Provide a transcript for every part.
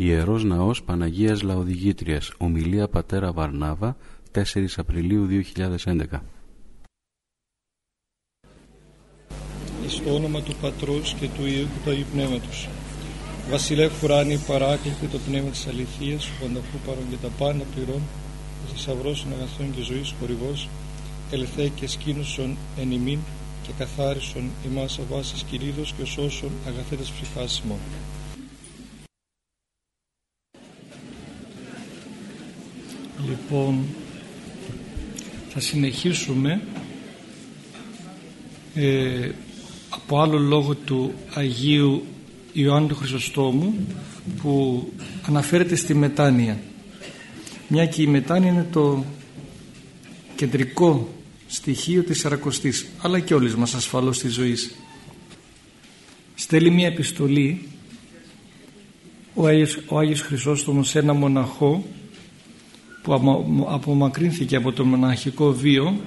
Ιερός Ναός Παναγίας Λαοδηγήτριας. Ομιλία Πατέρα Βαρνάβα 4 Απριλίου 2011 Στο όνομα του Πατρός και του Υιού και του Αγίου Πνεύματος. Βασιλεύ Φουράνη παράκλητη το πνεύμα της αληθείας που ανταχού παρόν και τα πάντα πληρών θησαυρός των αγαθών και ζωής χορηγός ελθέ και σκήνουσον εν ημίν και καθάρισον ημάς αβάσης κυρίδος και σώσον αγαθέτες ψυχάσιμο. Λοιπόν, θα συνεχίσουμε ε, από άλλο λόγο του Αγίου Ιωάννου του Χρυσοστόμου που αναφέρεται στη μετάνοια. Μια και η μετάνοια είναι το κεντρικό στοιχείο της Σαρακοστής αλλά και όλης μας ασφαλώς της ζωής. Στέλνει μια επιστολή ο Άγιος, ο Άγιος Χρυσόστομος σε ένα μοναχό που απομακρύνθηκε από το μοναχικό βίο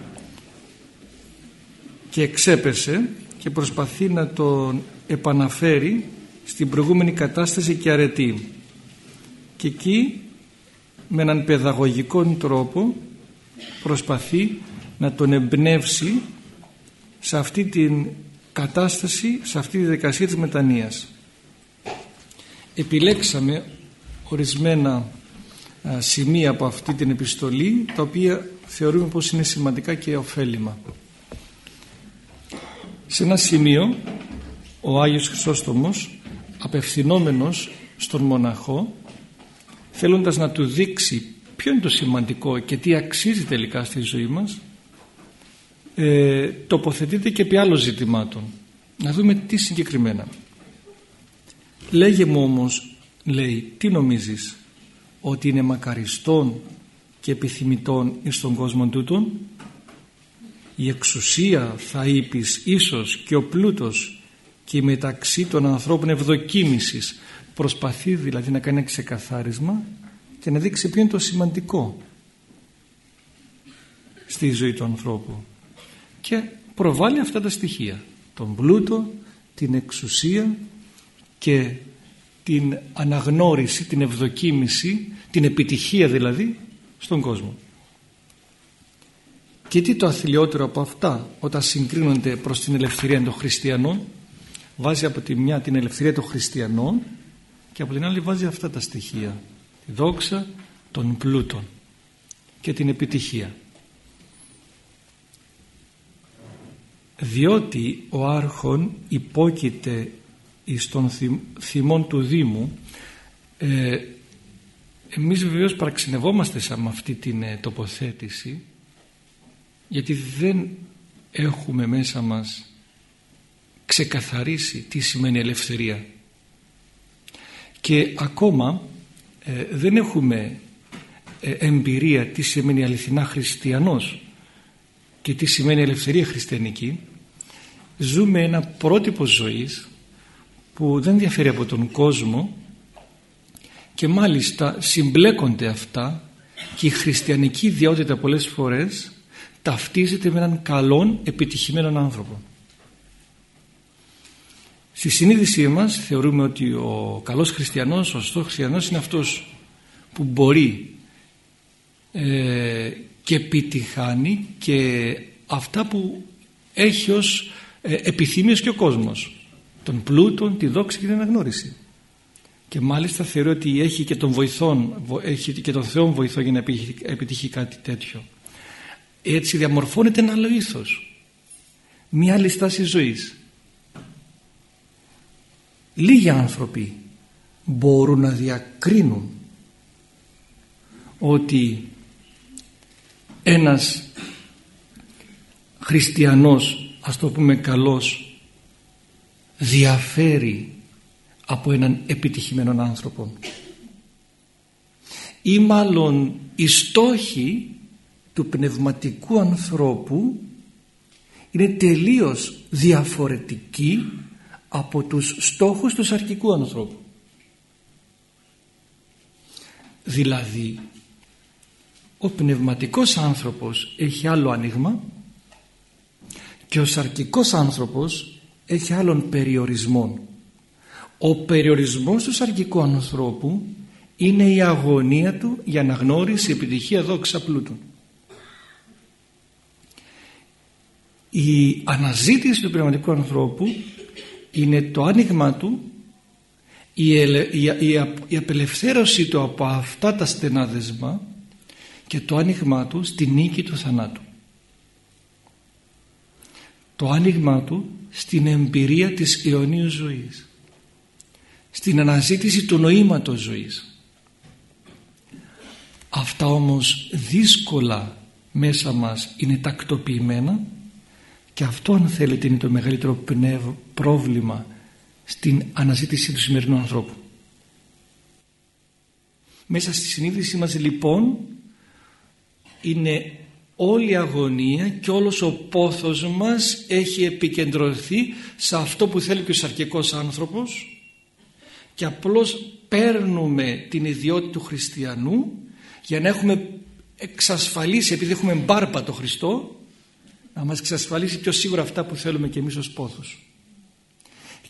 και εξέπεσε και προσπαθεί να τον επαναφέρει στην προηγούμενη κατάσταση και αρετή και εκεί με έναν παιδαγωγικό τρόπο προσπαθεί να τον εμπνεύσει σε αυτή την κατάσταση, σε αυτή τη δικασία της μετανοίας. Επιλέξαμε ορισμένα σημεία από αυτή την επιστολή τα οποία θεωρούμε πως είναι σημαντικά και ωφέλιμα. Σε ένα σημείο ο Άγιος Χρυσόστομος απευθυνόμενος στον μοναχό θέλοντας να του δείξει ποιο είναι το σημαντικό και τι αξίζει τελικά στη ζωή μας ε, τοποθετείται και επί άλλων ζητημάτων. Να δούμε τι συγκεκριμένα. Λέγε μου όμως λέει τι νομίζεις ότι είναι μακαριστόν και επιθυμητόν εις τον κόσμο τούτον; Η εξουσία θα είπεις ίσως και ο πλούτος και η μεταξύ των ανθρώπων ευδοκίμησης. Προσπαθεί δηλαδή να κάνει ένα ξεκαθάρισμα και να δείξει ποιο είναι το σημαντικό στη ζωή του ανθρώπου. Και προβάλλει αυτά τα στοιχεία. Τον πλούτο, την εξουσία και την αναγνώριση, την ευδοκίμηση, την επιτυχία δηλαδή στον κόσμο. Και τι το αθλιότερο από αυτά όταν συγκρίνονται προς την ελευθερία των χριστιανών βάζει από τη μια την ελευθερία των χριστιανών και από την άλλη βάζει αυτά τα στοιχεία τη δόξα των πλούτων και την επιτυχία διότι ο άρχον υπόκειται εις των θυμών του Δήμου ε, εμείς βεβαίως παραξενευόμαστε σαν αυτή την ε, τοποθέτηση γιατί δεν έχουμε μέσα μας ξεκαθαρίσει τι σημαίνει ελευθερία. Και ακόμα ε, δεν έχουμε ε, εμπειρία τι σημαίνει αληθινά χριστιανός και τι σημαίνει ελευθερία χριστιανική. Ζούμε ένα πρότυπο ζωής που δεν διαφέρει από τον κόσμο και μάλιστα συμπλέκονται αυτά και η χριστιανική ιδιότητα πολλές φορές ταυτίζεται με έναν καλόν επιτυχημένον άνθρωπο. Στη συνείδησή μας θεωρούμε ότι ο καλός χριστιανός, ο σωστός χριστιανός είναι αυτός που μπορεί ε, και επιτυχάνει και αυτά που έχει ως ε, επιθυμίες και ο κόσμος τον πλούτον, τη δόξη και την αναγνώριση. Και μάλιστα θεωρεί ότι έχει και τον βοηθόν έχει και τον Θεό βοηθό για να επιτύχει κάτι τέτοιο. Έτσι διαμορφώνεται ένα άλλο ήθος. Μια άλλη στάση ζωής. Λίγοι άνθρωποι μπορούν να διακρίνουν ότι ένας χριστιανός ας το πούμε καλός διαφέρει από έναν επιτυχημένο άνθρωπο ή μάλλον οι στόχοι του πνευματικού ανθρώπου είναι τελείως διαφορετικοί από τους στόχους του σαρκικού ανθρώπου. Δηλαδή, ο πνευματικός άνθρωπος έχει άλλο άνοιγμα και ο σαρκικός άνθρωπος έχει άλλον περιορισμό. Ο περιορισμός του σαρκικού ανθρώπου είναι η αγωνία του για να γνώρισει επιτυχία δόξα πλούτων. Η αναζήτηση του πνευματικού ανθρώπου είναι το άνοιγμα του η, η, απελευθέρωση του από αυτά τα στενά δεσμά και το άνοιγμα του στη νίκη του θανάτου. Το άνοιγμα του στην εμπειρία της αιωνίου ζωής. Στην αναζήτηση του νοήματος ζωής. Αυτά όμως δύσκολα μέσα μας είναι τακτοποιημένα και αυτό αν θέλετε είναι το μεγαλύτερο πρόβλημα στην αναζήτηση του σημερινού ανθρώπου. Μέσα στη συνείδησή μας λοιπόν είναι όλη η αγωνία και όλος ο πόθος μας έχει επικεντρωθεί σε αυτό που θέλει και ο σαρκικός άνθρωπος και απλώς παίρνουμε την ιδιότητα του χριστιανού για να έχουμε εξασφαλίσει επειδή έχουμε μπάρπα το Χριστό να μας εξασφαλίσει πιο σίγουρα αυτά που θέλουμε και εμείς ως πόθος.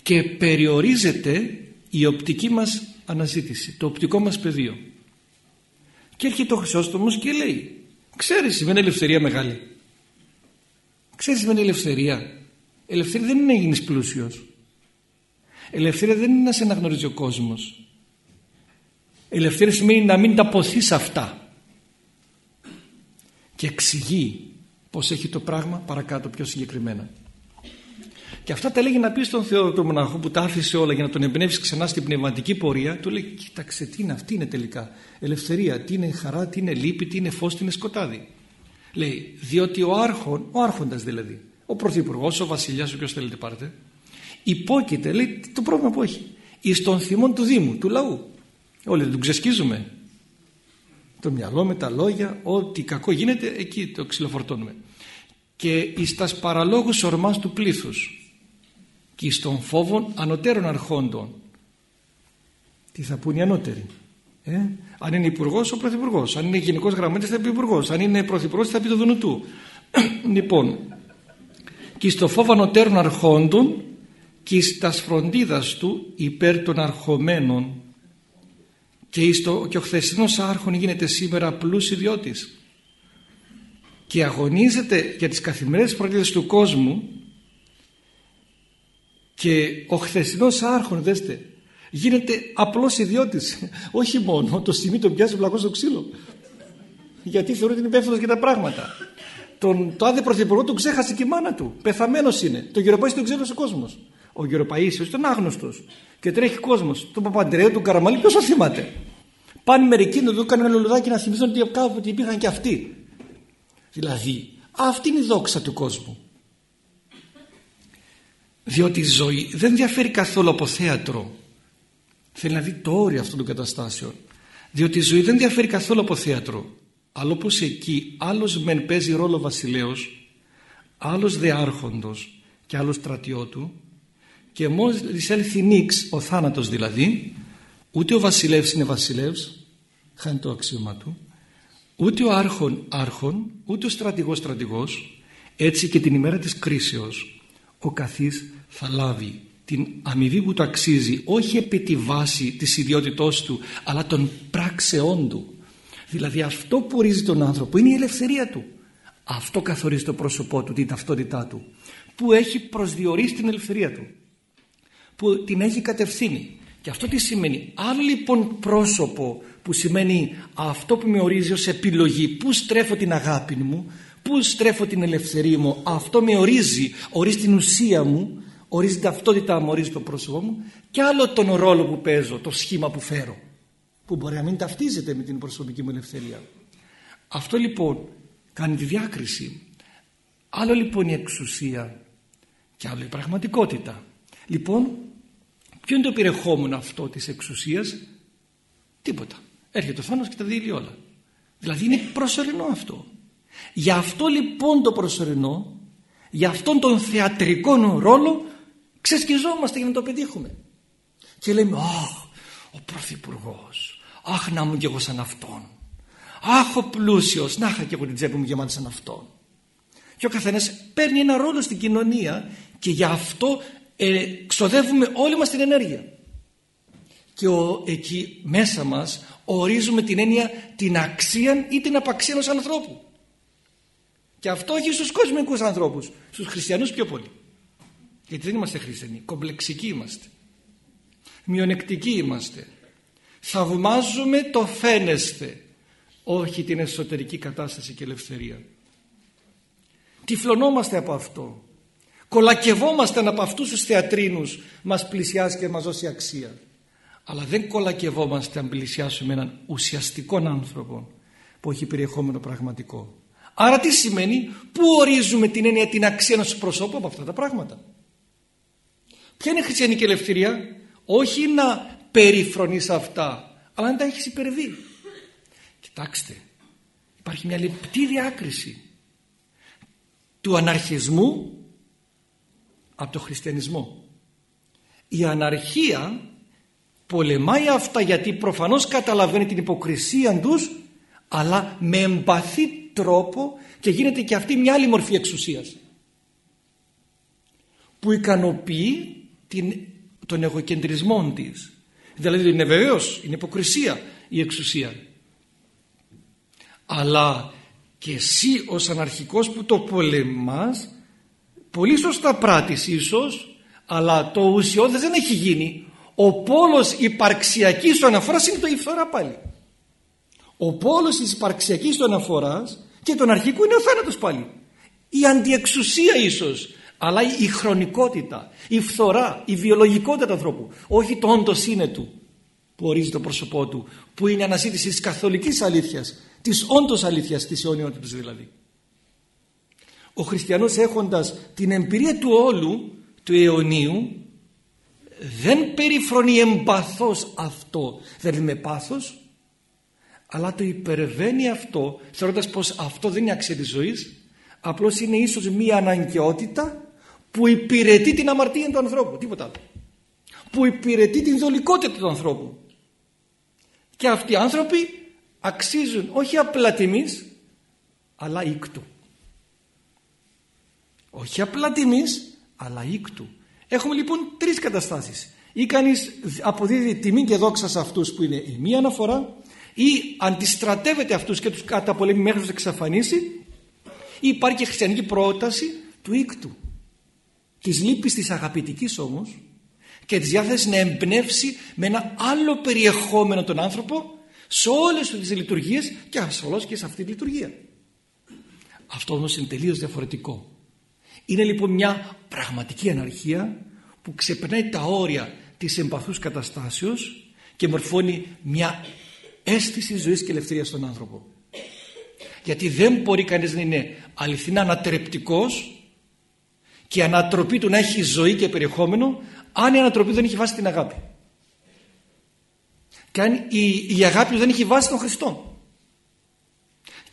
Και περιορίζεται η οπτική μας αναζήτηση το οπτικό μας πεδίο. Και έρχεται ο Χρυσόστομος και λέει ξέρεις σημαίνει ελευθερία μεγάλη. Ξέρεις σημαίνει ελευθερία. Ελευθερία δεν είναι να γίνεις πλούσιος. Ελευθερία δεν είναι να σε αναγνωρίζει ο κόσμος. Ελευθερία σημαίνει να μην τα ποθείς αυτά. Και εξηγεί πως έχει το πράγμα παρακάτω πιο συγκεκριμένα και αυτά τα έλεγε να πει στον Θεό τον μοναχό που τα άφησε όλα για να τον εμπνεύσει ξανά στην πνευματική πορεία. Του λέει: Κοίταξε, τι είναι αυτή είναι τελικά. Ελευθερία, τι είναι χαρά, τι είναι λύπη, τι είναι φως, τι είναι σκοτάδι. Λέει: Διότι ο άρχον, ο άρχοντας δηλαδή, ο πρωθυπουργός, ο βασιλιάς, όποιο θέλετε πάρτε, υπόκειται, λέει το πρόβλημα που έχει. Εις των θυμών του Δήμου, του λαού. Όλοι δεν τον ξεσκίζουμε. Το μυαλό με τα λόγια, ό,τι κακό γίνεται, εκεί το ξυλοφορτώνουμε. Και εις τας παραλόγους ορμάς του πλήθους και στον φόβο ανωτέρων αρχόντων. Τι θα πούν οι ανώτεροι. Ε; Αν είναι υπουργός, ο πρωθυπουργός. Αν είναι γενικός γραμματέας, θα πει υπουργός. Αν είναι πρωθυπουργός, θα πει το Δουνουτού. λοιπόν, και στο φόβο ανωτέρων αρχόντων και στα φροντίδας του υπέρ των αρχομένων και, στο, και ο χθεσινός άρχον γίνεται σήμερα απλούς ιδιώτης και αγωνίζεται για τις καθημερινές φροντίδες του κόσμου και ο χθεσινός άρχον δέστε γίνεται απλός ιδιώτης. Όχι μόνο το σημείο τον πιάσει βλακός στο ξύλο. Γιατί θεωρεί ότι είναι υπεύθυνος για τα πράγματα. Τον, το άδε πρωθυπουργό τον ξέχασε και η μάνα του. Πεθαμένος είναι. Το γεροπαΐσιο τον ξέρει ο κόσμος. Ο γεροπαΐσιος ήταν άγνωστος και τρέχει κόσμος. Τον Παπαντρέο, τον Καραμαλή ποιος το θυμάται; Πάνε μερικοί να του κάνουν ένα λουλουδάκι να θυμηθούν ότι κάποτε υπήρχαν και αυτοί. Δηλαδή αυτή είναι η δόξα του κόσμου διότι η ζωή δεν διαφέρει καθόλου από θέατρο. Θέλει να δει το όριο αυτών των καταστάσεων. Διότι η ζωή δεν διαφέρει καθόλου από θέατρο. Αλλά όπως εκεί άλλος μεν παίζει ρόλο βασιλέως άλλος δε άρχοντος και άλλος στρατιώτου και μόλις έλθει νίξ ο θάνατος δηλαδή ούτε ο βασιλεύς είναι βασιλεύς χάνει το αξίωμα του ούτε ο άρχον άρχον ούτε ο στρατηγός στρατηγός έτσι και την ημέρα της κρίσεως ο καθής θα λάβει την αμοιβή που του αξίζει όχι επί τη βάση της ιδιότητός του αλλά των πράξεών του. Δηλαδή αυτό που ορίζει τον άνθρωπο είναι η ελευθερία του. Αυτό καθορίζει το πρόσωπό του την ταυτότητά του που έχει προσδιορίσει την ελευθερία του που την έχει κατευθύνει. Και αυτό τι σημαίνει; Άλλο λοιπόν πρόσωπο που σημαίνει αυτό που με ορίζει ως επιλογή που στρέφω την αγάπη μου Πού στρέφω την ελευθερία μου, αυτό με ορίζει, ορίζει την ουσία μου, ορίζει την ταυτότητά μου, ορίζει το πρόσωπό μου και άλλο τον ρόλο που παίζω, το σχήμα που φέρω που μπορεί να μην ταυτίζεται με την προσωπική μου ελευθερία. Αυτό λοιπόν κάνει τη διάκριση. Άλλο λοιπόν η εξουσία και άλλο η πραγματικότητα. Λοιπόν, ποιο είναι το περιεχόμενο αυτό της εξουσίας, τίποτα. Έρχεται ο θάνατος και τα δίλει όλα. Δηλαδή είναι προσωρινό αυτό. Γι' αυτό λοιπόν το προσωρινό, για αυτόν τον θεατρικό ρόλο ξεσκιζόμαστε για να το πετύχουμε. Και λέμε, αχ, ο Πρωθυπουργός, αχ να μου κι εγώ σαν αυτόν. Αχ ο πλούσιος, να είχα κι εγώ την τσέπη μου γεμάτη σαν αυτόν. Και ο καθένας παίρνει ένα ρόλο στην κοινωνία και γι' αυτό ε, ξοδεύουμε όλη μας την ενέργεια. και ο, εκεί μέσα μας ορίζουμε την έννοια την αξία ή την απαξία ενός ανθρώπου. Και αυτό όχι στους κοσμικούς ανθρώπους, στους χριστιανούς πιο πολύ. Γιατί δεν είμαστε χριστιανοί, κομπλεξικοί είμαστε. Μειονεκτικοί είμαστε. Θαυμάζουμε το φαίνεστε, όχι την εσωτερική κατάσταση και ελευθερία. Τυφλωνόμαστε από αυτό. Κολακευόμαστε από αυτούς τους θεατρίνους μας πλησιάσει και μας δώσει αξία. Αλλά δεν κολακευόμαστε αν πλησιάσουμε έναν ουσιαστικό άνθρωπο που έχει περιεχόμενο πραγματικό. Άρα τι σημαίνει, πού ορίζουμε την έννοια την αξία ενός προσώπου από αυτά τα πράγματα; Ποια είναι η χριστιανική ελευθερία, όχι να περιφρονείς αυτά, αλλά να τα έχεις υπερβεί. Κοιτάξτε, υπάρχει μια λεπτή διάκριση του αναρχισμού από το χριστιανισμό. Η αναρχία πολεμάει αυτά γιατί προφανώς καταλαβαίνει την υποκρισία τους αλλά με εμπαθή τρόπο και γίνεται και αυτή μια άλλη μορφή εξουσίας που ικανοποιεί την, τον εγωκεντρισμό της. Δηλαδή είναι βεβαίως είναι υποκρισία η εξουσία. Αλλά και εσύ ως αναρχικός που το πολεμάς πολύ σωστά πράττεις ίσως αλλά το ουσιώδες δεν έχει γίνει. Ο πόλος υπαρξιακής του αναφοράς είναι το η πάλι ο πόλος της υπαρξιακής του αναφοράς και τον αρχικού είναι ο θάνατος πάλι. Η αντιεξουσία ίσως αλλά η χρονικότητα, η φθορά, η βιολογικότητα του ανθρώπου όχι το όντως είναι του που ορίζει το πρόσωπό του που είναι αναζήτηση της καθολικής αλήθειας της όντως αλήθειας της αιωνιότητας δηλαδή. Ο χριστιανός έχοντας την εμπειρία του όλου του αιωνίου δεν περιφρονεί εμπαθώς αυτό. Δεν είναι πάθος αλλά το υπερβαίνει αυτό θεωρώντας πως αυτό δεν είναι αξία της ζωής απλώς είναι ίσως μία αναγκαιότητα που υπηρετεί την αμαρτία του ανθρώπου τίποτα άλλο. Που υπηρετεί την δολικότητα του ανθρώπου. Και αυτοί οι άνθρωποι αξίζουν όχι απλά τιμής αλλά ίκτου όχι απλά τιμής αλλά ίκτου έχουμε λοιπόν τρεις καταστάσεις. Ή κανείς αποδίδει τιμή και δόξα σε αυτούς που είναι η μία αναφορά ή αντιστρατεύεται αυτούς και τους καταπολέμει μέχρι να τους εξαφανίσει ή υπάρχει και χριστιανική πρόταση του ίκτου της λύπης της αγαπητικής όμως και της διάθεσης να εμπνεύσει με ένα άλλο περιεχόμενο τον άνθρωπο σε όλες τις λειτουργίες και ασφαλώς και σε αυτή τη λειτουργία. Αυτό όμως είναι τελείως διαφορετικό. Είναι λοιπόν μια πραγματική αναρχία που ξεπερνάει τα όρια της εμπαθούς καταστάσεως και μορφώνει μια αίσθηση ζωής και ελευθερίας στον άνθρωπο. Γιατί δεν μπορεί κανείς να είναι αληθινά ανατρεπτικός και η ανατροπή του να έχει ζωή και περιεχόμενο αν η ανατροπή δεν έχει βάσει την αγάπη. Και αν η, η αγάπη δεν έχει βάσει τον Χριστό.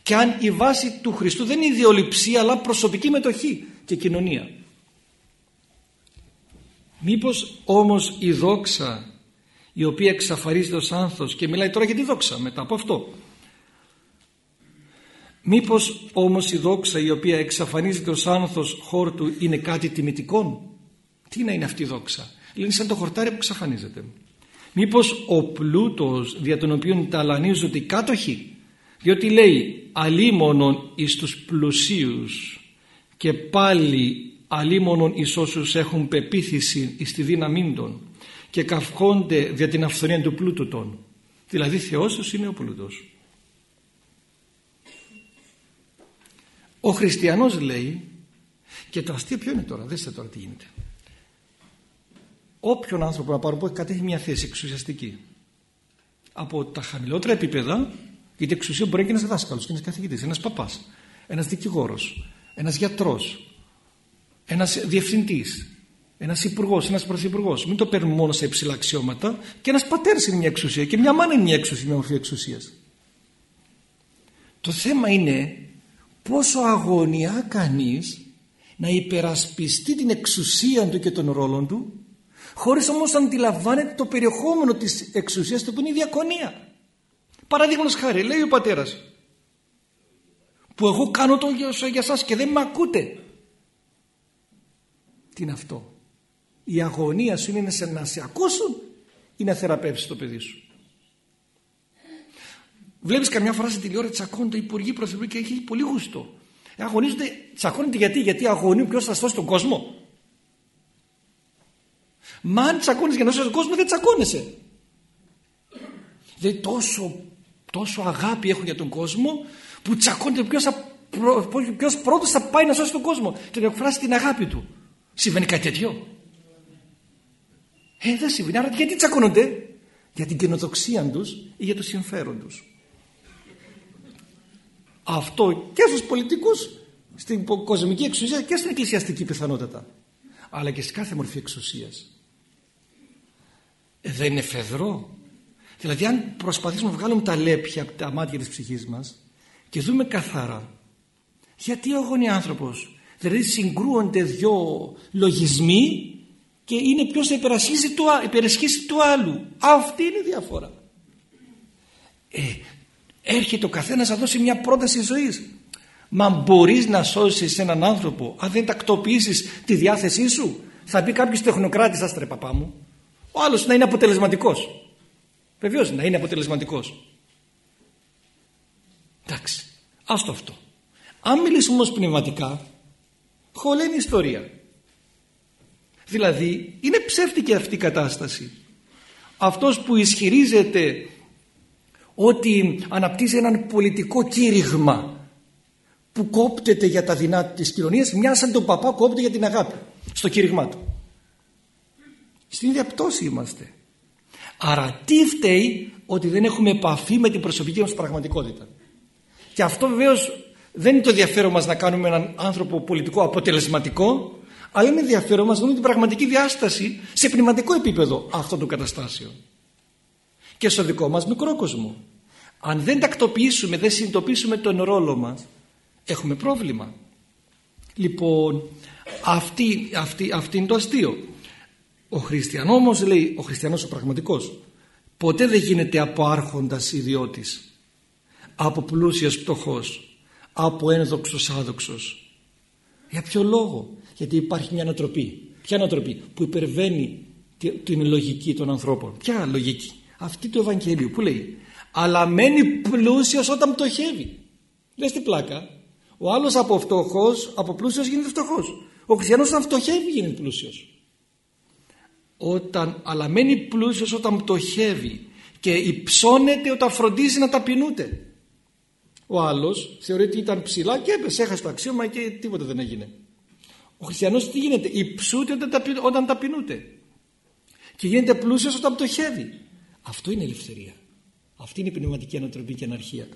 Και αν η βάση του Χριστού δεν είναι ιδεολειψία αλλά προσωπική μετοχή και κοινωνία. Μήπως όμως η δόξα η οποία εξαφαρίζεται ως άνθος και μιλάει τώρα για τη δόξα μετά από αυτό. Μήπως όμως η δόξα η οποία εξαφανίζεται ως άνθος χώρου είναι κάτι τιμητικό; Τι να είναι αυτή η δόξα; Λένε σαν το χορτάρι που εξαφανίζεται. Μήπως ο πλούτος δια τον οποίο ταλανίζονται οι κάτοχοι; Διότι λέει αλίμονον εις τους πλουσίους και πάλι αλίμονον εις όσους έχουν πεποίθηση εις τη δύναμή των και καυχόνται δια την αυθονία του πλούτου των. Δηλαδή Θεός είναι ο πλούτος. Ο χριστιανός λέει και το αστείο ποιο είναι τώρα, δέστε τώρα τι γίνεται. Όποιον άνθρωπο να πάρουμε που κατέχει μια θέση εξουσιαστική από τα χαμηλότερα επίπεδα, γιατί εξουσία μπορεί να είναι ένας δάσκαλος, ένας καθηγητής, ένας παπάς, ένας δικηγόρος, ένας γιατρός, ένας διευθυντής, ένας υπουργός, ένας πρωθυπουργός. Μην το παίρνουμε μόνο σε υψηλά αξιώματα. Και ένας πατέρας είναι μια εξουσία και μια μάνα είναι μια εξουσία, μια μορφή εξουσίας. Το θέμα είναι πόσο αγωνιά κανείς να υπερασπιστεί την εξουσία του και των ρόλων του χωρίς όμως να αντιλαμβάνεται το περιεχόμενο της εξουσίας του που είναι η διακονία. Παραδείγματος χάρη, λέει ο πατέρας που εγώ κάνω το για σας και δεν με ακούτε. Τι είναι αυτό; Η αγωνία σου είναι να σε ακούσουν ή να θεραπεύσεις το παιδί σου. Βλέπεις καμιά φορά στην τηλεόραση τσακώνονται οι υπουργοί πρωθυπουργοί και έχει πολύ γούστο. Αγωνίζονται, τσακώνονται γιατί, γιατί αγωνίζουν ποιος θα σώσει τον κόσμο. Μα αν τσακώνεις για να σώσει τον κόσμο δεν τσακώνεσαι. Δηλαδή τόσο, τόσο αγάπη έχουν για τον κόσμο που τσακώνεται ποιος, θα, ποιος πρώτος θα πάει να σώσει τον κόσμο και να εκφράσει την αγάπη του. Συμβαίνει κάτι τέτοιο; Ε, δεν συμβαίνει. Άρα γιατί τσακώνονται; Για την καινοδοξία τους ή για το συμφέρον τους. Αυτό και στους πολιτικούς, στην κοσμική εξουσία και στην εκκλησιαστική πιθανότητα. Αλλά και σε κάθε μορφή εξουσίας. Ε, δεν είναι φεδρό. Δηλαδή αν προσπαθήσουμε να βγάλουμε τα λέπια από τα μάτια της ψυχής μας και δούμε καθαρά γιατί ο αγώνει άνθρωπος δηλαδή συγκρούονται δυο λογισμοί και είναι ποιος θα υπερασχίσει του, υπερασχίσει του άλλου αυτή είναι η διαφορά. Ε, έρχεται ο καθένας να δώσει μια πρόταση ζωής. Μα μπορείς να σώσεις έναν άνθρωπο αν δεν τακτοποιήσεις τη διάθεσή σου; Θα πει κάποιος τεχνοκράτης άστρε παπά μου ο άλλος να είναι αποτελεσματικός. Βεβαίως να είναι αποτελεσματικός. Εντάξει άστο αυτό. Αν μιλήσουμε όμως πνευματικά χωλαίνει ιστορία δηλαδή είναι ψεύτικη αυτή η κατάσταση. Αυτός που ισχυρίζεται ότι αναπτύσσει έναν πολιτικό κήρυγμα που κόπτεται για τα δεινά της κοινωνίας μια σαν τον παπά κόπτεται για την αγάπη στο κήρυγμά του. Στην ίδια πτώση είμαστε. Άρα τι φταίει ότι δεν έχουμε επαφή με την προσωπική μας πραγματικότητα; Και αυτό βεβαίως δεν είναι το ενδιαφέρον μας να κάνουμε έναν άνθρωπο πολιτικό αποτελεσματικό αλλά είναι ενδιαφέρον μας να δούμε την πραγματική διάσταση σε πνευματικό επίπεδο αυτών των καταστάσεων και στο δικό μας μικρό κόσμο. Αν δεν τακτοποιήσουμε, δεν συνειδητοποιήσουμε τον ρόλο μας, έχουμε πρόβλημα. Λοιπόν, αυτή, αυτή, αυτή είναι το αστείο. Ο χριστιανός όμως λέει, ο χριστιανός ο πραγματικός, ποτέ δεν γίνεται από άρχοντας ιδιώτης, από πλούσιος πτωχός, από ένδοξος άδοξος. Για ποιο λόγο, γιατί υπάρχει μια ανατροπή. Ποια ανατροπή; Που υπερβαίνει την λογική των ανθρώπων. Ποια λογική; Αυτή του Ευαγγελίου που λέει αλλά μένει πλούσιος όταν πτωχεύει λες την πλάκα. Ο άλλος από φτωχός από πλούσιος γίνεται φτωχός. Ο χριστιανός όταν φτωχεύει γίνεται πλούσιος. Όταν, αλλά μένει πλούσιος όταν πτωχεύει και υψώνεται όταν φροντίζει να ταπεινούται. Ο άλλος θεωρεί ότι ήταν ψηλά και έπεσε έχασε το αξίωμα και τίποτα δεν έγινε ο χριστιανός τι γίνεται υψούται όταν, όταν ταπεινούται και γίνεται πλούσιος όταν πτωχεύει αυτό είναι ελευθερία. Αυτή είναι η πνευματική ανατροπή και αναρχία.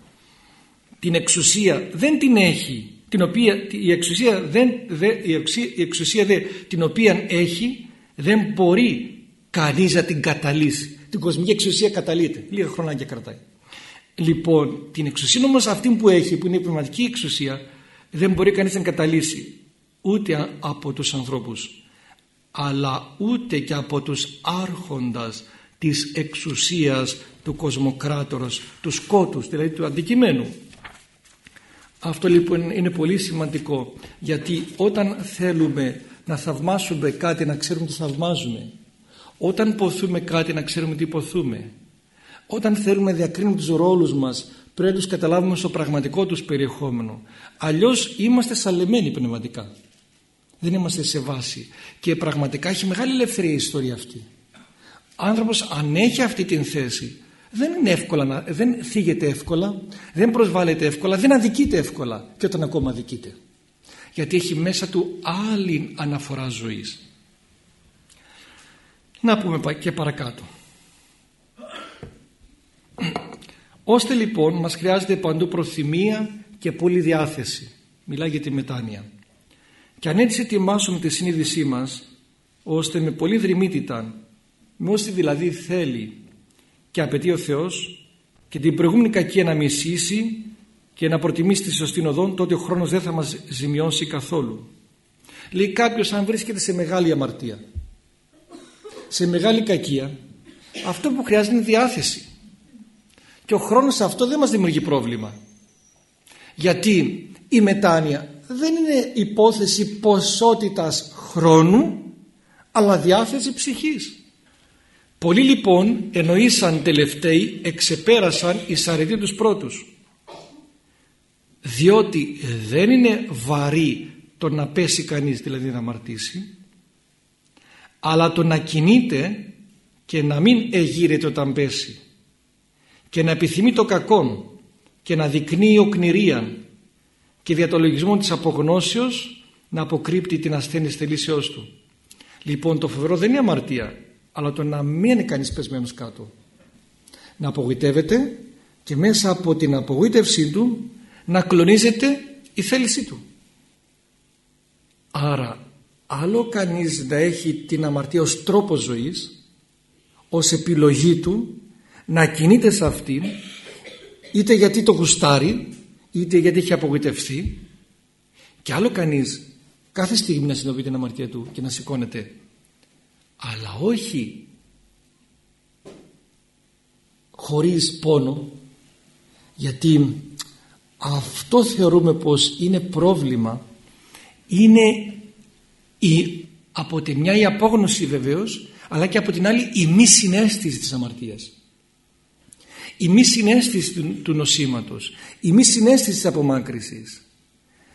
Την εξουσία δεν την έχει, την οποία, η, εξουσία δεν, η, εξουσία, η εξουσία δε, την οποία έχει δεν μπορεί κανείς να την καταλύσει. Την κοσμική εξουσία καταλύεται. Λίγα χρόνια και κρατάει. Λοιπόν, την εξουσία όμως αυτή που έχει, που είναι η πνευματική εξουσία, δεν μπορεί κανείς να την καταλύσει ούτε από τους ανθρώπους αλλά ούτε και από τους άρχοντας της εξουσίας του κοσμοκράτορος, του σκότους, δηλαδή του αντικειμένου. Αυτό λοιπόν είναι πολύ σημαντικό γιατί όταν θέλουμε να θαυμάσουμε κάτι να ξέρουμε τι θαυμάζουμε όταν ποθούμε κάτι να ξέρουμε τι ποθούμε όταν θέλουμε να διακρίνουμε τους ρόλους μας πρέπει να τους καταλάβουμε στο πραγματικό τους περιεχόμενο αλλιώς είμαστε σαλεμένοι πνευματικά δεν είμαστε σε βάση και πραγματικά έχει μεγάλη ελευθερία η ιστορία αυτή άνθρωπος αν έχει αυτή την θέση δεν είναι εύκολα, να, δεν θίγεται εύκολα, δεν προσβάλλεται εύκολα, δεν αδικείται εύκολα και όταν ακόμα αδικείται. Γιατί έχει μέσα του άλλη αναφορά ζωής. Να πούμε και παρακάτω. Ώστε λοιπόν μας χρειάζεται παντού προθυμία και πολύ διάθεση. Μιλάει για τη μετάνοια. Και αν έτσι ετοιμάσουμε τη συνείδησή μας ώστε με πολύ δρυμύτητα με όσοι δηλαδή θέλει και απαιτεί ο Θεός και την προηγούμενη κακία να μισήσει και να προτιμήσει τη σωστή οδόν τότε ο χρόνος δεν θα μας ζημιώσει καθόλου. Λέει κάποιος αν βρίσκεται σε μεγάλη αμαρτία σε μεγάλη κακία αυτό που χρειάζεται είναι διάθεση. Και ο χρόνος αυτό δεν μας δημιουργεί πρόβλημα. Γιατί η μετάνοια δεν είναι υπόθεση ποσότητας χρόνου αλλά διάθεση ψυχής. Πολλοί λοιπόν εννοήσαν τελευταίοι εξεπέρασαν εις αρετή τους πρώτους. Διότι δεν είναι βαρύ το να πέσει κανείς δηλαδή να αμαρτήσει αλλά το να κινείται και να μην εγείρεται όταν πέσει. Και να επιθυμεί το κακό και να δεικνύει οκνηρία και δια το λογισμό της απογνώσεως να αποκρύπτει την ασθένεια της του. Λοιπόν το φοβερό δεν είναι αμαρτία αλλά το να μην είναι κανείς πεσμένος κάτω. Να απογοητεύεται και μέσα από την απογοήτευσή του να κλονίζεται η θέλησή του. Άρα άλλο κανείς να έχει την αμαρτία ως τρόπο ζωής ως επιλογή του να κινείται σε αυτήν είτε γιατί το γουστάρει είτε γιατί έχει απογοητευτεί. Και άλλο κανείς κάθε στιγμή να συνοδεύει την αμαρτία του και να σηκώνεται. Αλλά όχι χωρίς πόνο γιατί αυτό θεωρούμε πως είναι πρόβλημα. Είναι η, από τη μια η απόγνωση βεβαίως αλλά και από την άλλη η μη συνέστηση της αμαρτίας η μη συνέστηση του, του νοσήματος η μη συνέστηση της απομάκρυσης.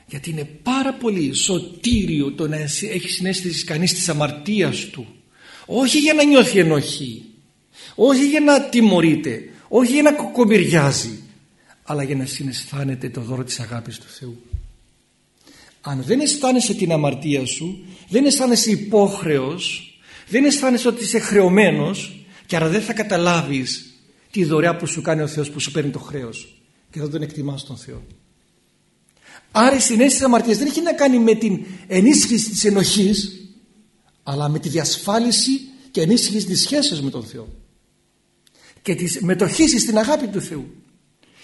Γιατί είναι πάρα πολύ σωτήριο το να έχεις συνέστηση κανείς της αμαρτίας του. Όχι για να νιώθει ενοχή όχι για να τιμωρείται όχι για να κοκομυριάζει αλλά για να συναισθάνεται το δώρο της αγάπης του Θεού. Αν δεν αισθάνεσαι την αμαρτία σου δεν αισθάνεσαι υπόχρεος δεν αισθάνεσαι ότι είσαι χρεωμένος και άρα δεν θα καταλάβεις τη δωρεά που σου κάνει ο Θεός που σου παίρνει το χρέος και θα τον εκτιμάς τον Θεό άρα η συνέστηση της αμαρτίας δεν έχει να κάνει με την ενίσχυση της ενοχής αλλά με τη διασφάλιση και ενίσχυση της σχέσης με τον Θεό και της μετοχής στην αγάπη του Θεού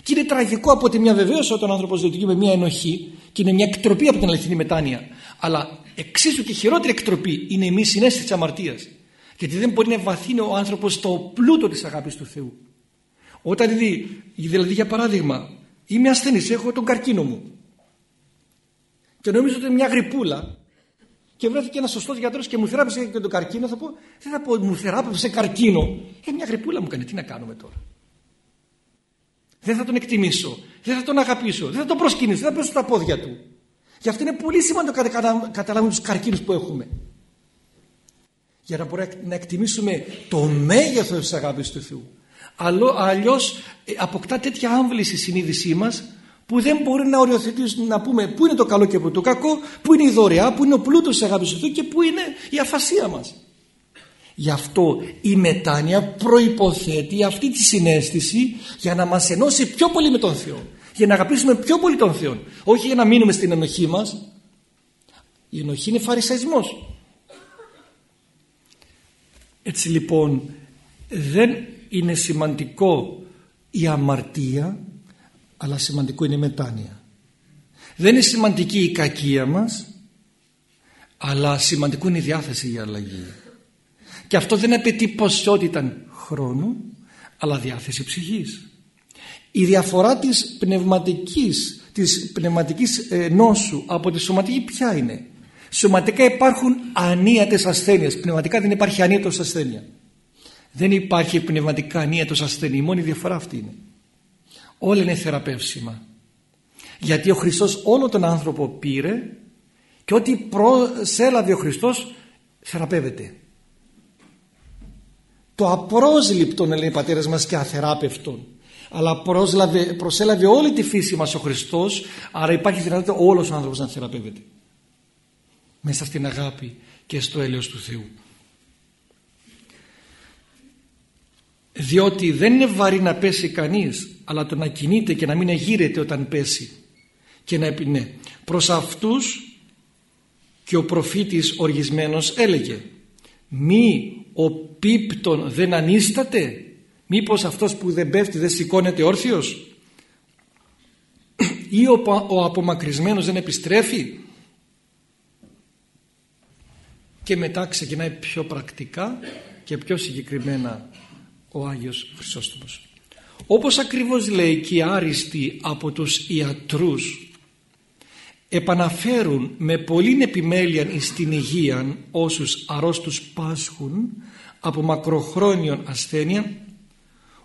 και είναι τραγικό από τη μια βεβαίω όταν ο άνθρωπος λειτουργεί με μια ενοχή και είναι μια εκτροπή από την αληθινή μετάνοια. Αλλά εξίσου και χειρότερη εκτροπή είναι η μη συνέστηση της αμαρτίας. Γιατί δεν μπορεί να βαθύνει ο άνθρωπος στο πλούτο της αγάπης του Θεού. Όταν δει, δηλαδή για παράδειγμα, είμαι ασθενής, έχω τον καρκίνο μου. Και νομίζω ότι είναι μια γρυπούλα και βρέθηκε ένας σωστός γιατρός και μου θεράπευσε και τον καρκίνο, θα πω, δεν θα πω, μου θεράπευσε καρκίνο. Ε, μια γρυπούλα μου κάνει, τι να κάνουμε τώρα. Δεν θα τον εκτιμήσω, δεν θα τον αγαπήσω, δεν θα τον προσκυνήσω, δεν θα πέσω στα πόδια του. Γι' αυτό είναι πολύ σημαντικό να καταλάβουμε τους καρκίνους που έχουμε. Για να μπορούμε να εκτιμήσουμε το μέγεθος της αγάπης του Θεού. Αλλιώς ε, αποκτά τέτοια άμβληση η συνείδησή μας που δεν μπορεί να οριοθετήσουμε να πούμε πού είναι το καλό και πού το κακό, πού είναι η δωρεά, πού είναι ο πλούτος της αγάπης του Θεού και πού είναι η αφασία μας. Γι' αυτό η μετάνοια προϋποθέτει αυτή τη συνέστηση για να μας ενώσει πιο πολύ με τον Θεό. Για να αγαπήσουμε πιο πολύ τον Θεό. Όχι για να μείνουμε στην ενοχή μας. Η ενοχή είναι φαρισαϊσμός. Έτσι λοιπόν δεν είναι σημαντικό η αμαρτία αλλά σημαντικό είναι η μετάνοια. Δεν είναι σημαντική η κακία μας αλλά σημαντικό είναι η διάθεση για αλλαγή. Και αυτό δεν απαιτεί ποσότητα χρόνου αλλά διάθεση ψυχής. Η διαφορά της πνευματικής, της πνευματικής ε, νόσου από τη σωματική ποια είναι; Σωματικά υπάρχουν ανίατες ασθένειες. Πνευματικά δεν υπάρχει ανίατος ασθένεια. Δεν υπάρχει πνευματικά ανίατος ασθένεια. Η μόνη διαφορά αυτή είναι. Όλα είναι θεραπεύσιμα. Γιατί ο Χριστός όλο τον άνθρωπο πήρε και ό,τι προσέλαβε ο Χριστός θεραπεύεται το απρόσληπτον λένε οι πατέρες μας και αθεράπευτον αλλά πρόσλαβε, προσέλαβε όλη τη φύση μας ο Χριστός άρα υπάρχει δυνατότητα όλος ο άνθρωπος να θεραπεύεται μέσα στην αγάπη και στο έλεος του Θεού διότι δεν είναι βαρύ να πέσει κανείς αλλά το να κινείται και να μην εγείρεται όταν πέσει και να ναι. προς αυτούς και ο προφήτης οργισμένος έλεγε μη ο πίπτον δεν ανίσταται; Μήπως αυτός που δεν πέφτει δεν σηκώνεται όρθιος; Ή ο, ο απομακρυσμένος δεν επιστρέφει; Και μετά ξεκινάει πιο πρακτικά και πιο συγκεκριμένα ο Άγιος Χρυσόστομος. Όπως ακριβώς λέει και οι άριστοι από τους ιατρούς επαναφέρουν με πολλήν επιμέλεια στην υγεία όσους αρρώστους πάσχουν από μακροχρόνιον ασθένεια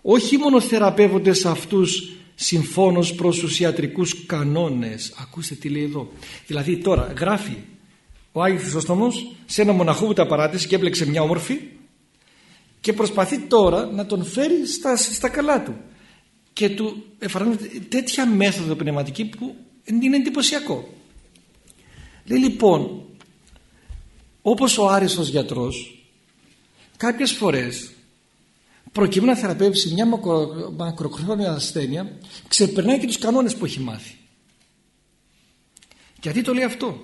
όχι μόνο θεραπεύονται σε αυτούς συμφώνως προς τους ιατρικούς κανόνες. Ακούστε τι λέει εδώ. Δηλαδή τώρα γράφει ο Άγιος Χρυσόστομος σε ένα μοναχό που τα παράτησε και έπλεξε μια όμορφη και προσπαθεί τώρα να τον φέρει στα, στα καλά του. Και του εφαρμόζει τέτοια μέθοδο πνευματική που είναι εντυπωσιακό. Λέει λοιπόν όπως ο άριστος γιατρός κάποιες φορές προκειμένου να θεραπεύσει μια μακροχρόνια ασθένεια ξεπερνάει και τους κανόνες που έχει μάθει. Γιατί το λέει αυτό;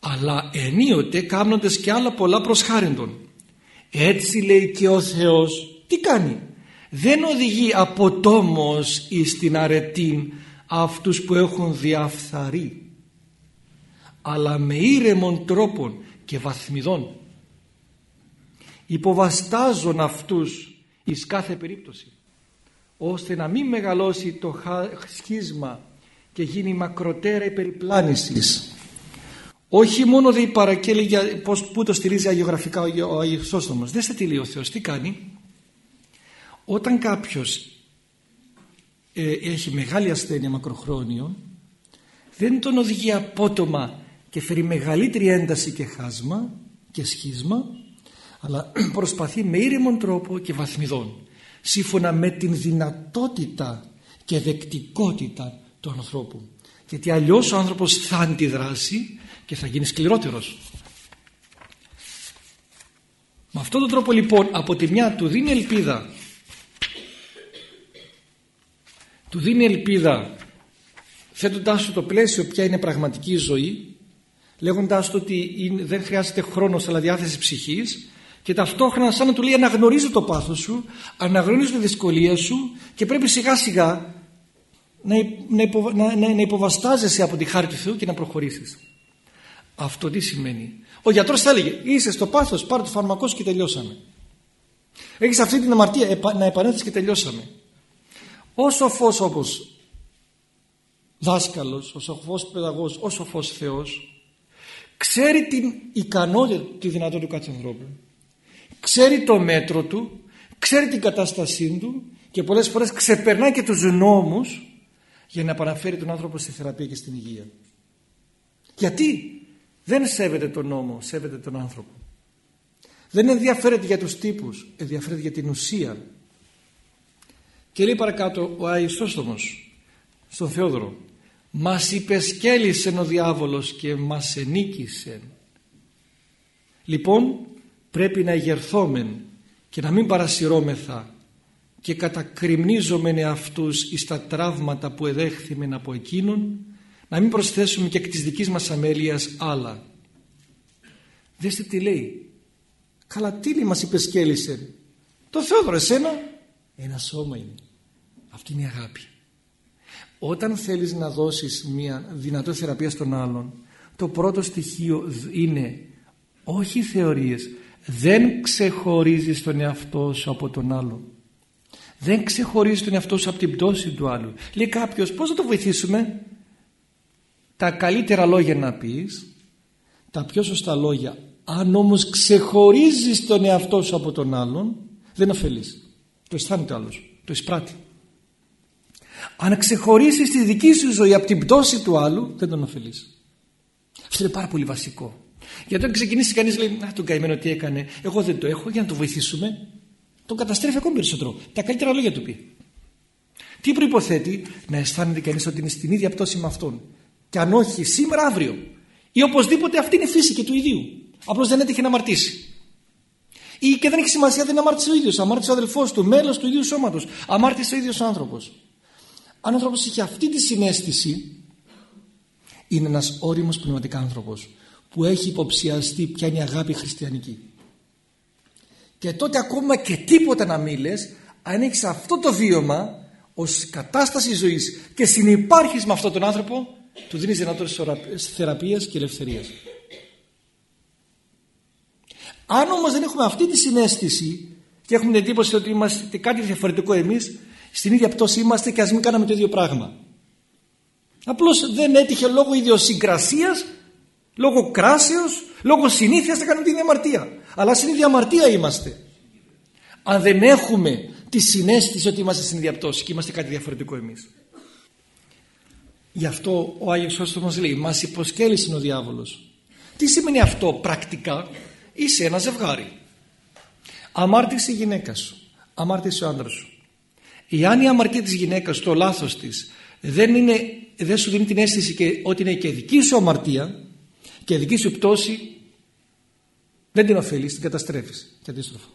Αλλά ενίοτε κάνοντες και άλλα πολλά προς χάριν έτσι λέει και ο Θεός τι κάνει; Δεν οδηγεί από τόμος εις την αρετήν αυτούς που έχουν διαφθαρεί αλλά με ήρεμον τρόπον και βαθμιδών υποβαστάζουν αυτούς εις κάθε περίπτωση ώστε να μην μεγαλώσει το σχίσμα και γίνει μακροτέρα η περιπλάνησης όχι μόνο δεν παρακέλει για πώς, πού το στηρίζει αγιογραφικά ο Αγιοσόστομος δεν σε τι λέει ο Θεός τι κάνει. Όταν κάποιος ε, έχει μεγάλη ασθένεια μακροχρόνιο δεν τον οδηγεί απότομα και φέρει μεγαλύτερη ένταση και χάσμα και σχίσμα αλλά προσπαθεί με ήρεμον τρόπο και βαθμιδών σύμφωνα με την δυνατότητα και δεκτικότητα του ανθρώπου γιατί αλλιώς ο άνθρωπος θα αντιδράσει και θα γίνεις σκληρότερος. Με αυτόν τον τρόπο λοιπόν από τη μια του δίνει ελπίδα του δίνει ελπίδα θέτοντάς του το πλαίσιο ποια είναι πραγματική ζωή λέγοντάς του ότι δεν χρειάζεται χρόνος αλλά διάθεση ψυχής και ταυτόχρονα σαν να του λέει αναγνωρίζει το πάθος σου αναγνωρίζει τη δυσκολία σου και πρέπει σιγά σιγά να, να, να, να υποβαστάζεσαι από τη χάρη του Θεού και να προχωρήσεις αυτό τι σημαίνει. Ο γιατρός θα έλεγε είσαι στο πάθος πάρε το φαρμακός σου και τελειώσαμε έχεις αυτή την αμαρτία να επανέλθεις και τελειώσαμε. Ο σοφός όπως δάσκαλος, ο σοφός παιδαγός, ο σοφός Θεός ξέρει την ικανότητα, τη δυνατότητα του κάθε ανθρώπου. Ξέρει το μέτρο του ξέρει την κατάστασή του και πολλές φορές ξεπερνάει και τους νόμους για να παραφέρει τον άνθρωπο στη θεραπεία και στην υγεία. Γιατί; Δεν σέβεται τον νόμο σέβεται τον άνθρωπο. Δεν ενδιαφέρεται για τους τύπους ενδιαφέρεται για την ουσία. Και λέει παρακάτω ο Αϊστόστομος στον Θεόδωρο μας υπεσκέλισε ο διάβολος και μας ενίκησε λοιπόν πρέπει να εγερθόμεν και να μην παρασυρώμεθα και κατακριμνίζομεν εαυτούς εις τα τραύματα που εδέχθημεν από εκείνον να μην προσθέσουμε και εκ της δικής μας αμέλειας άλλα. Δέστε τι λέει. Καλά τι λέει μας υπεσκέλισε το Θεόδωρο εσένα ένα σώμα είναι. Αυτή είναι η αγάπη. Όταν θέλεις να δώσεις μια δυνατότητα θεραπεία στον άλλον το πρώτο στοιχείο είναι όχι θεωρίες. Δεν ξεχωρίζεις τον εαυτό σου από τον άλλο δεν ξεχωρίζεις τον εαυτό σου από την πτώση του άλλου. Λέει κάποιος πως θα το βοηθήσουμε; Τα καλύτερα λόγια να πεις. Τα πιο σωστά λόγια. Αν όμως ξεχωρίζεις τον εαυτό σου από τον άλλον δεν ωφελείς. Το αισθάνεται ο άλλος. Το εισπράττει. Αν ξεχωρίσεις τη δική σου ζωή από την πτώση του άλλου δεν τον ωφελείς. Αυτό είναι πάρα πολύ βασικό. Γιατί όταν ξεκινήσει κανείς λέει Να τον καημένο τι έκανε, εγώ δεν το έχω, για να το βοηθήσουμε, τον καταστρέφει ακόμη περισσότερο. Τα καλύτερα λόγια του πει. Τι προποθέτει, να αισθάνεται κανείς ότι είναι στην ίδια πτώση με αυτόν; Και αν όχι, σήμερα, αύριο. Ή οπωσδήποτε αυτή είναι η φύση και του ιδίου. Απλώς δεν έτυχε να αμαρτήσει. Ή και δεν έχει σημασία, δεν αμάρτησε ο ίδιος. Αμάρτησε ο αδελφός του, μέλος του ίδιου σώματος. Αμάρτησε ο ίδιος άνθρωπος. Αν ο άνθρωπος είχε αυτή τη συνέστηση, είναι ένας όριμος πνευματικά άνθρωπος που έχει υποψιαστεί ποια είναι η αγάπη χριστιανική. Και τότε ακόμα και τίποτα να μίλες αν έχεις αυτό το βίωμα ως κατάσταση ζωής και συνυπάρχεις με αυτόν τον άνθρωπο του δίνεις δυνατότητες θεραπείας και ελευθερίας. Αν όμως δεν έχουμε αυτή τη συνέστηση και έχουμε την εντύπωση ότι είμαστε κάτι διαφορετικό εμείς στην ίδια πτώση είμαστε και ας μην κάναμε το ίδιο πράγμα. Απλώς δεν έτυχε λόγω ιδιοσυγκρασίας λόγω κράσεως, λόγω συνήθειας θα κάνουμε την αμαρτία. αλλά στην αμαρτία είμαστε αν δεν έχουμε τη συνέστηση ότι είμαστε συνδιαπτώσει και είμαστε κάτι διαφορετικό εμείς γι' αυτό ο Άγιος Χριστός μας λέει μας υποσκέλησε ο διάβολος τι σημαίνει αυτό πρακτικά; Είσαι ένα ζευγάρι. Αμάρτησε η γυναίκα σου αμάρτησε ο άντρας σου. Εάν η αμαρτία της γυναίκας το λάθος της δεν, είναι, δεν σου δίνει την αίσθηση και ότι είναι και δική σου αμαρτία και δική σου πτώση δεν την ωφελείς, την καταστρέφεις. Και αντίστροφα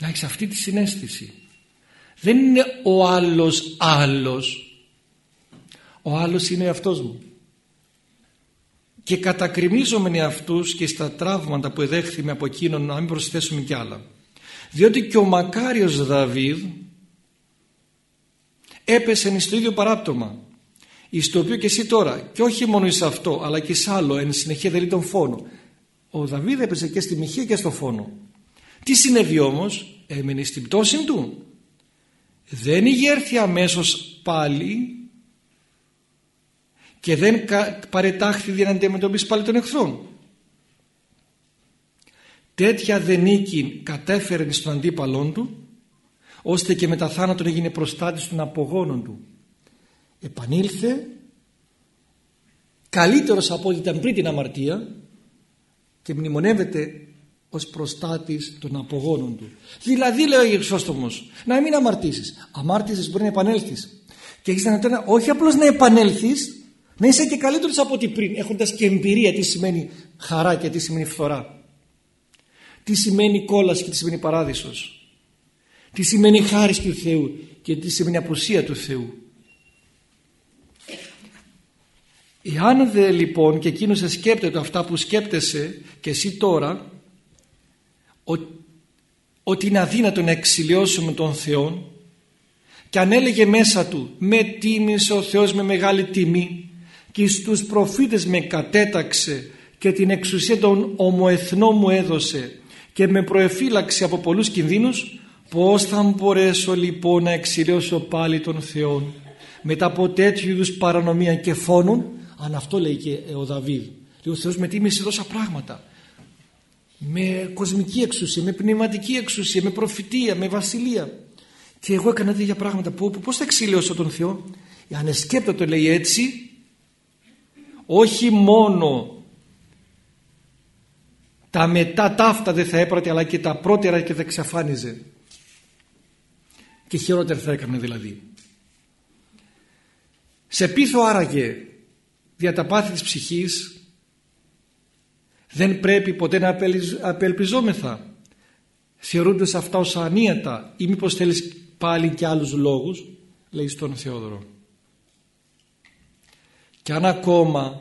να έχεις αυτή τη συνέστηση. Δεν είναι ο άλλος άλλος ο άλλος είναι αυτός μου. Και κατακριμίζομαι αυτούς και στα τραύματα που εδέχθημε από εκείνον να μην προσθέσουμε κι άλλα. Διότι και ο μακάριος Δαβίδ έπεσε στο ίδιο παράπτωμα εις το οποίο και εσύ τώρα και όχι μόνο εις αυτό αλλά και εις άλλο εν συνεχεία δεν τον φόνο. Ο Δαβίδ έπεσε και στη μοιχεία και στο φόνο. Τι συνέβη όμως; Έμεινε στην πτώση του. Δεν ηγέρθη αμέσως πάλι και δεν παρετάχθη για να αντιμετωπίσει πάλι τον εχθρό. Τέτοια δεν νίκη κατέφερε στον αντίπαλόν του ώστε και μετά θάνατον έγινε προστάτης των απογόνων του. Επανήλθε καλύτερος από ό,τι ήταν πριν την αμαρτία και μνημονεύεται ως προστάτης των απογόνων του. Δηλαδή λέει ο Ιερουσόστομος να μην αμαρτήσεις. Αμάρτησες μπορεί να επανέλθεις. Και έχεις δυνατότητα όχι απλώς να επανέλθεις να είσαι και καλύτερος από ό,τι πριν έχοντας και εμπειρία τι σημαίνει χαρά και τι σημαίνει φθορά. Τι σημαίνει κόλαση και τι σημαίνει παράδεισος. Τι σημαίνει χάρη του Θεού και τι σημαίνει απουσία του Θεού. Εάν δε λοιπόν και εκείνος σε σκέπτεται αυτά που σκέπτεσαι και εσύ τώρα ότι είναι αδύνατο να εξηλιώσουμε τον Θεό και αν έλεγε μέσα του με τίμησε ο Θεός με μεγάλη τιμή και στους προφήτες με κατέταξε και την εξουσία των ομοεθνών μου έδωσε και με προεφύλαξε από πολλούς κινδύνους πως θα μπορέσω λοιπόν να εξηλιώσω πάλι τον Θεό μετά από τέτοιου είδους παρανομία και φόνων; Αν αυτό λέει και ο Δαβίδ λέει ο Θεός με τίμησε τόσα πράγματα με κοσμική εξουσία, με πνευματική εξουσία, με προφητεία, με βασιλεία. Και εγώ έκανα τέτοια πράγματα που πώς θα εξήλαιωσω τον Θεό; Αν το λέει έτσι, όχι μόνο τα μετά ταύτα δεν θα έπρατε αλλά και τα πρώτερα και θα εξαφάνιζε. Και χειρότερα θα έκανε δηλαδή. Σε πείθω άραγε δια τα πάθη της ψυχής δεν πρέπει ποτέ να απελπιζόμεθα θεωρούνται αυτά ως ανίατα ή μήπως θέλεις πάλι και άλλους λόγους λέει στον Θεόδωρο και αν ακόμα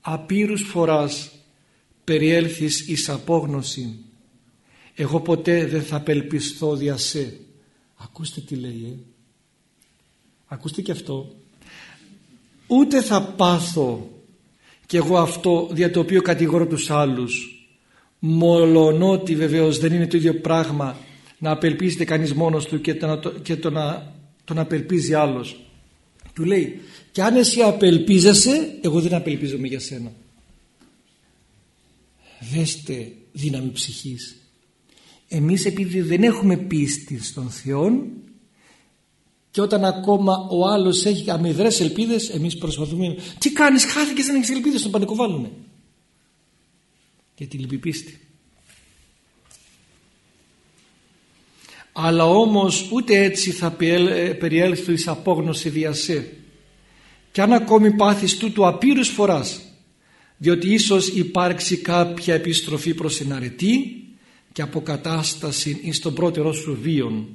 απείρους φοράς περιέλθεις εις απόγνωση εγώ ποτέ δεν θα απελπιστώ δια σε. Ακούστε τι λέει ε; ακούστε και αυτό. Ούτε θα πάθω και εγώ αυτό δια το οποίο κατηγορώ τους άλλους. Μολονότι βεβαίως δεν είναι το ίδιο πράγμα να απελπίζεται κανείς μόνος του και το να, και το να τον απελπίζει άλλος του λέει και αν εσύ απελπίζεσαι εγώ δεν απελπίζομαι για σένα δέστε δύναμη ψυχής. Εμείς επειδή δεν έχουμε πίστη στον Θεό και όταν ακόμα ο άλλος έχει αμυδρές ελπίδες εμείς προσπαθούμε τι κάνεις χάθηκες δεν έχεις ελπίδες τον πανικοβάλλουμε για τη λυπή αλλά όμως ούτε έτσι θα περιέλθει εις απόγνωση διασέ και αν ακόμη πάθεις τούτου απείρους φοράς διότι ίσως υπάρξει κάποια επιστροφή προς την αρετή και αποκατάσταση εις τον πρώτερο σου βίον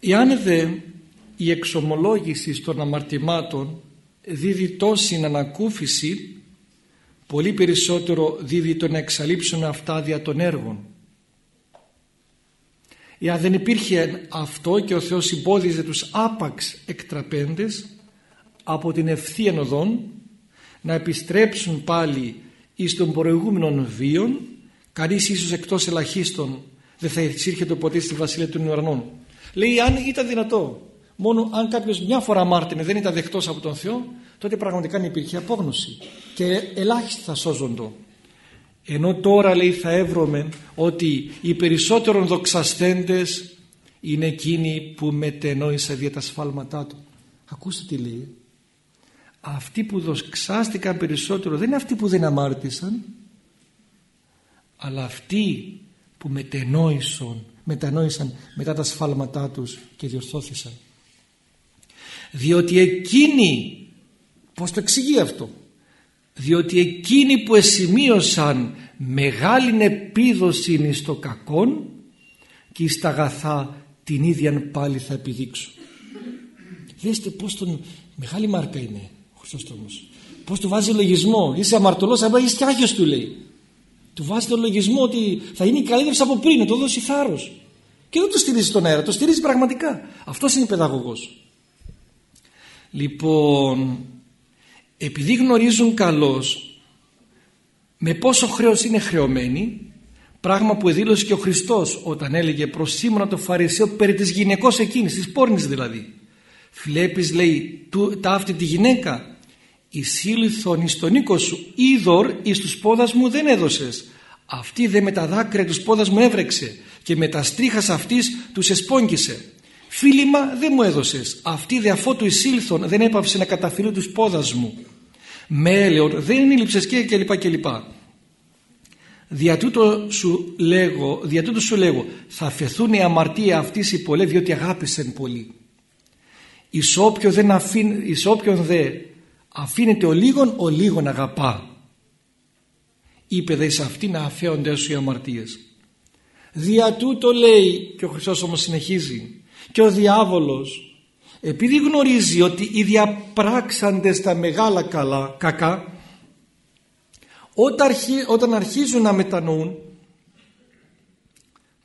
Εάν δε η εξομολόγηση των αμαρτημάτων δίδει τόση ανακούφιση πολύ περισσότερο δίδει το να εξαλείψουμε αυτά δια των έργων. Εάν δεν υπήρχε αυτό και ο Θεός συμπόδιζε τους άπαξ εκτραπέντες από την ευθεία οδόν να επιστρέψουν πάλι εις των προηγούμενων βίων κανείς ίσως εκτός ελαχίστων δεν θα εισήρχεται ποτέ στη βασιλεία των ουρανών Λέει αν ήταν δυνατό. Μόνο αν κάποιος μια φορά αμάρτηνε δεν ήταν δεκτός από τον Θεό, τότε πραγματικά υπήρχε απόγνωση. Και ελάχιστοι θα σώζοντο. Ενώ τώρα λέει θα εύρωμε ότι οι περισσότερων δοξασθέντες είναι εκείνοι που μετενόησαν δια τα σφάλματά του. Ακούστε τι λέει. Αυτοί που δοξάστηκαν περισσότερο δεν είναι αυτοί που δεν αμάρτησαν αλλά αυτοί που μετενόησαν, μετανόησαν μετά τα σφάλματά τους και διορθώθησαν. Διότι εκείνοι, πώς το εξηγεί αυτό, διότι εκείνοι που εσημείωσαν μεγάλη επίδοση στο κακόν και στα αγαθά την ίδια πάλι θα επιδείξουν. Δέστε πως τον μεγάλη μάρκα είναι ο Χρυσόστομος. Πώς του βάζει λογισμό. Είσαι αμαρτωλός αλλά είσαι και άγιος του λέει. Του βάζει τον λογισμό ότι θα είναι καλύτερος από πριν, να το δώσει θάρρος. Και δεν το στηρίζει στον αέρα, το στηρίζει πραγματικά. Αυτός είναι παιδαγωγός. Λοιπόν, επειδή γνωρίζουν καλώς με πόσο χρέος είναι χρεωμένοι πράγμα που εδήλωσε και ο Χριστός όταν έλεγε προς Σίμωνα το Φαρισαίο περί της γυναικός εκείνης, της πόρνης δηλαδή. Βλέπεις λέει του, τα αυτή τη γυναίκα η σύλληθον εις τον οίκο σου είδωρ εις τους πόδας μου δεν έδωσες. Αυτή δε με τα δάκρυα τους πόδας μου έβρεξε και με τα στρίχας αυτής τους εσπόγγισε φίλημα δεν μου έδωσες αυτή δε αφότου εισήλθον δεν έπαυσε να καταφυλεί τους πόδας μου με έλεον δεν ενήλυψες και κλπ κλπ Δια τούτο σου λέγω, δια τούτο σου λέγω θα φεθούν η αμαρτία αυτής η πολλές διότι αγάπησεν πολύ. Εις όποιον, δεν αφήν, εις όποιον δε αφήνεται ο λίγον, ο λίγον αγαπά. Είπε δε σε αυτήν να αφαίονται σου οι αμαρτίες. Δια τούτο λέει και ο Χριστός όμως συνεχίζει και ο διάβολος επειδή γνωρίζει ότι οι διαπράξαντες τα μεγάλα καλά, κακά όταν αρχίζουν να μετανοούν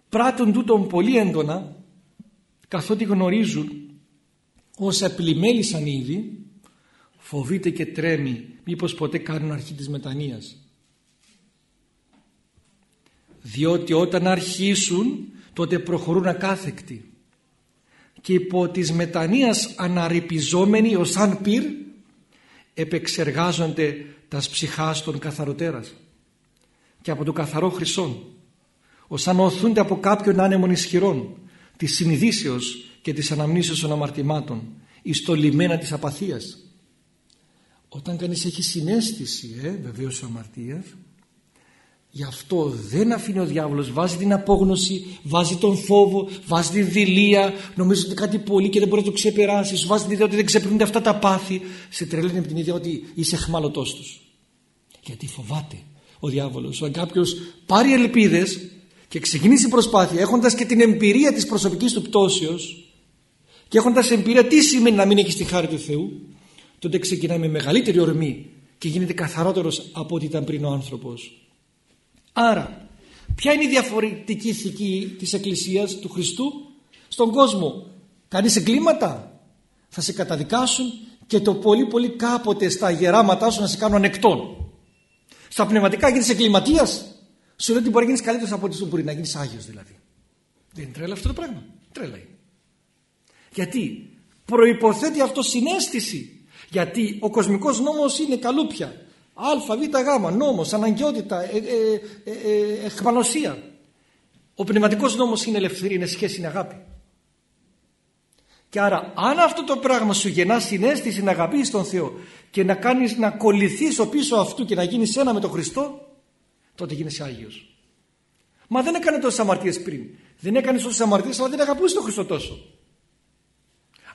πράττουν τούτον πολύ έντονα καθότι γνωρίζουν όσα πλημέλησαν ήδη φοβείται και τρέμει μήπως ποτέ κάνουν αρχή της μετανοίας. Διότι όταν αρχίσουν τότε προχωρούν ακάθεκτοι και υπό της μετανοίας αναρρυπιζόμενοι ως αν πυρ επεξεργάζονται τα ψυχάς των καθαροτέρας και από το καθαρό χρυσόν ως αν οθούνται από κάποιον άνεμον ισχυρών της συνειδήσεως και της αναμνήσεως των αμαρτημάτων εις το λιμένα της απαθίας. Όταν κανείς έχει συνέστηση ε, βεβαίως αμαρτίας Γι' αυτό δεν αφήνει ο διάβολος, βάζει την απόγνωση, βάζει τον φόβο, βάζει τη δηλία, νομίζεις ότι κάτι πολύ και δεν μπορείς να το ξεπεράσεις, σου βάζει την ιδέα ότι δεν ξεπερνούνται αυτά τα πάθη, σε τρελαίνει από την ιδέα ότι είσαι εχμάλωτός τους. Γιατί φοβάται ο διάβολος. Όταν κάποιος πάρει ελπίδες και ξεκινήσει προσπάθεια έχοντας και την εμπειρία της προσωπικής του πτώσεως και έχοντας εμπειρία τι σημαίνει να μην έχεις τη χάρη του Θεού, τότε ξεκινάει με μεγαλύτερη ορμή και γίνεται καθαρότερος από ό,τι ήταν πριν ο άνθρωπος. Άρα, ποια είναι η διαφορετική ηθική της Εκκλησίας του Χριστού στον κόσμο; Κάνεις εγκλήματα, θα σε καταδικάσουν και το πολύ πολύ κάποτε στα γεράματά σου να σε κάνουν ανεκτών. Στα πνευματικά γίνεις εγκληματίας, σου λέει ότι μπορεί να γίνεις καλύτερος από ό,τι σου μπορεί να γίνεις Άγιος δηλαδή. Δεν είναι τρέλα αυτό το πράγμα. Τρέλα είναι. Γιατί προϋποθέτει αυτό συνέστηση. Γιατί ο κοσμικός νόμος είναι καλούπια. Α, Β, Γ, νόμος, αναγκαιότητα, ε, ε, ε, εχμαλωσία. Ο πνευματικός νόμος είναι ελευθερία, είναι σχέση, είναι αγάπη. Και άρα αν αυτό το πράγμα σου γεννά συνέστηση να αγαπήσεις τον Θεό και να κάνεις να κολληθείς ο πίσω αυτού και να γίνεις ένα με τον Χριστό τότε γίνεσαι Άγιος. Μα δεν έκανε τόσες αμαρτίες πριν. Δεν έκανε τόσες αμαρτίες αλλά δεν αγαπούσε τον Χριστό τόσο.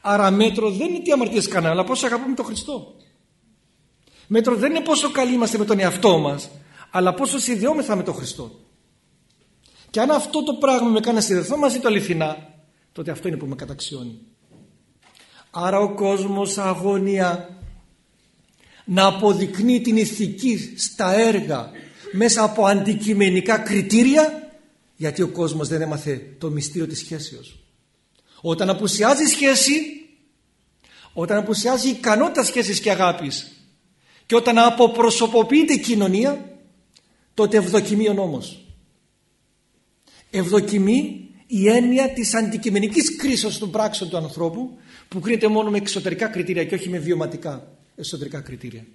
Άρα μέτρο δεν είναι τι αμαρτίες κάναμε αλλά πώς αγαπούμε τον Χριστό. Μέτρο δεν είναι πόσο καλοί είμαστε με τον εαυτό μας αλλά πόσο συνδυόμεθα με τον Χριστό. Και αν αυτό το πράγμα με κάνει να συνδεθώ μαζί του αληθινά τότε αυτό είναι που με καταξιώνει. Άρα ο κόσμος αγωνία να αποδεικνύει την ηθική στα έργα μέσα από αντικειμενικά κριτήρια γιατί ο κόσμος δεν έμαθε το μυστήριο της σχέσεως. Όταν απουσιάζει σχέση, όταν απουσιάζει ικανότητα σχέσης και αγάπης και όταν αποπροσωποποιείται η κοινωνία τότε ευδοκιμεί ο νόμος. Ευδοκιμεί η έννοια της αντικειμενικής κρίσης των πράξεων του ανθρώπου που κρίνεται μόνο με εξωτερικά κριτήρια και όχι με βιωματικά εσωτερικά κριτήρια.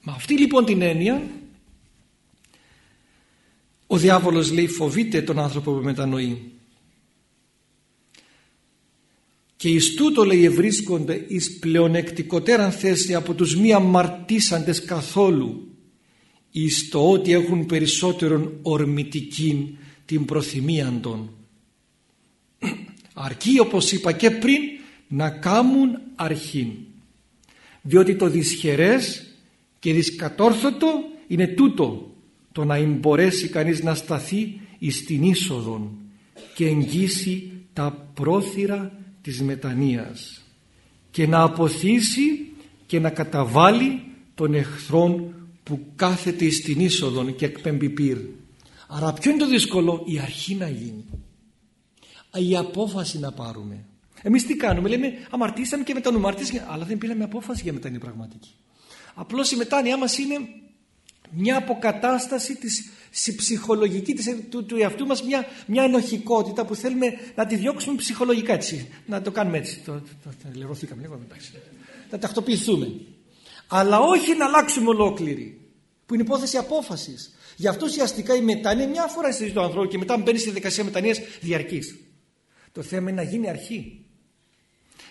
Με αυτή λοιπόν την έννοια ο διάβολος λέει φοβείται τον άνθρωπο που μετανοεί και εις τούτο λέει ευρίσκονται εις πλεονεκτικότεραν θέση από τους μη αμαρτήσαντες καθόλου εις το ότι έχουν περισσότερον ορμητική την προθυμία των. Αρκεί όπως είπα και πριν να κάμουν αρχήν. Διότι το δυσχερές και δυσκατόρθωτο είναι τούτο το να μπορέσει κανείς να σταθεί εις την είσοδον και εγγύσει τα πρόθυρα της μετανοίας και να αποθήσει και να καταβάλει τον εχθρόν που κάθεται στην είσοδον και εκπέμπει πυρ. Άρα ποιο είναι το δύσκολο; Η αρχή να γίνει. Η απόφαση να πάρουμε. Εμείς τι κάνουμε; Λέμε αμαρτήσαμε και μετανοούμε αλλά δεν πήραμε απόφαση για μετάνοια πραγματική. Απλώς η μετάνοια μας είναι μια αποκατάσταση της ψυχολογική της, του, του εαυτού μας μια, μια ενοχικότητα που θέλουμε να τη διώξουμε ψυχολογικά. Έτσι να το κάνουμε έτσι. Το, το, το, λίγο εντάξει. να τακτοποιηθούμε. Αλλά όχι να αλλάξουμε ολόκληρη που είναι υπόθεση απόφασης. Γι' αυτό ουσιαστικά η μετάνοια μια φορά στη ζωή του ανθρώπου και μετά μπαίνει στη δικασία μετανοίας διαρκής. Το θέμα είναι να γίνει αρχή.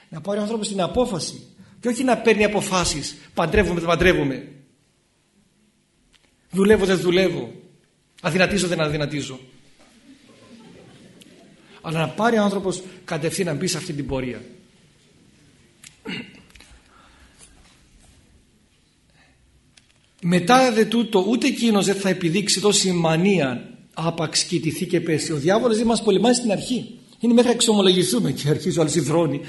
Να πάρει ο άνθρωπος την απόφαση και όχι να παίρνει αποφάσεις. Παντρεύομαι δεν παντρεύομαι δουλεύω δεν δουλεύω. Αδυνατίζω δεν αδυνατίζω. Αλλά να πάρει ο άνθρωπος κατευθείαν να μπει σε αυτή την πορεία. Μετά δε τούτο ούτε εκείνος δεν θα επιδείξει τόση μανία άπαξ κοιτηθεί και πέσει. Ο διάβολος δεν μας πολεμάει στην αρχή. Είναι μέχρι να εξομολογηθούμε και αρχίζει ο άλλος υδρώνει.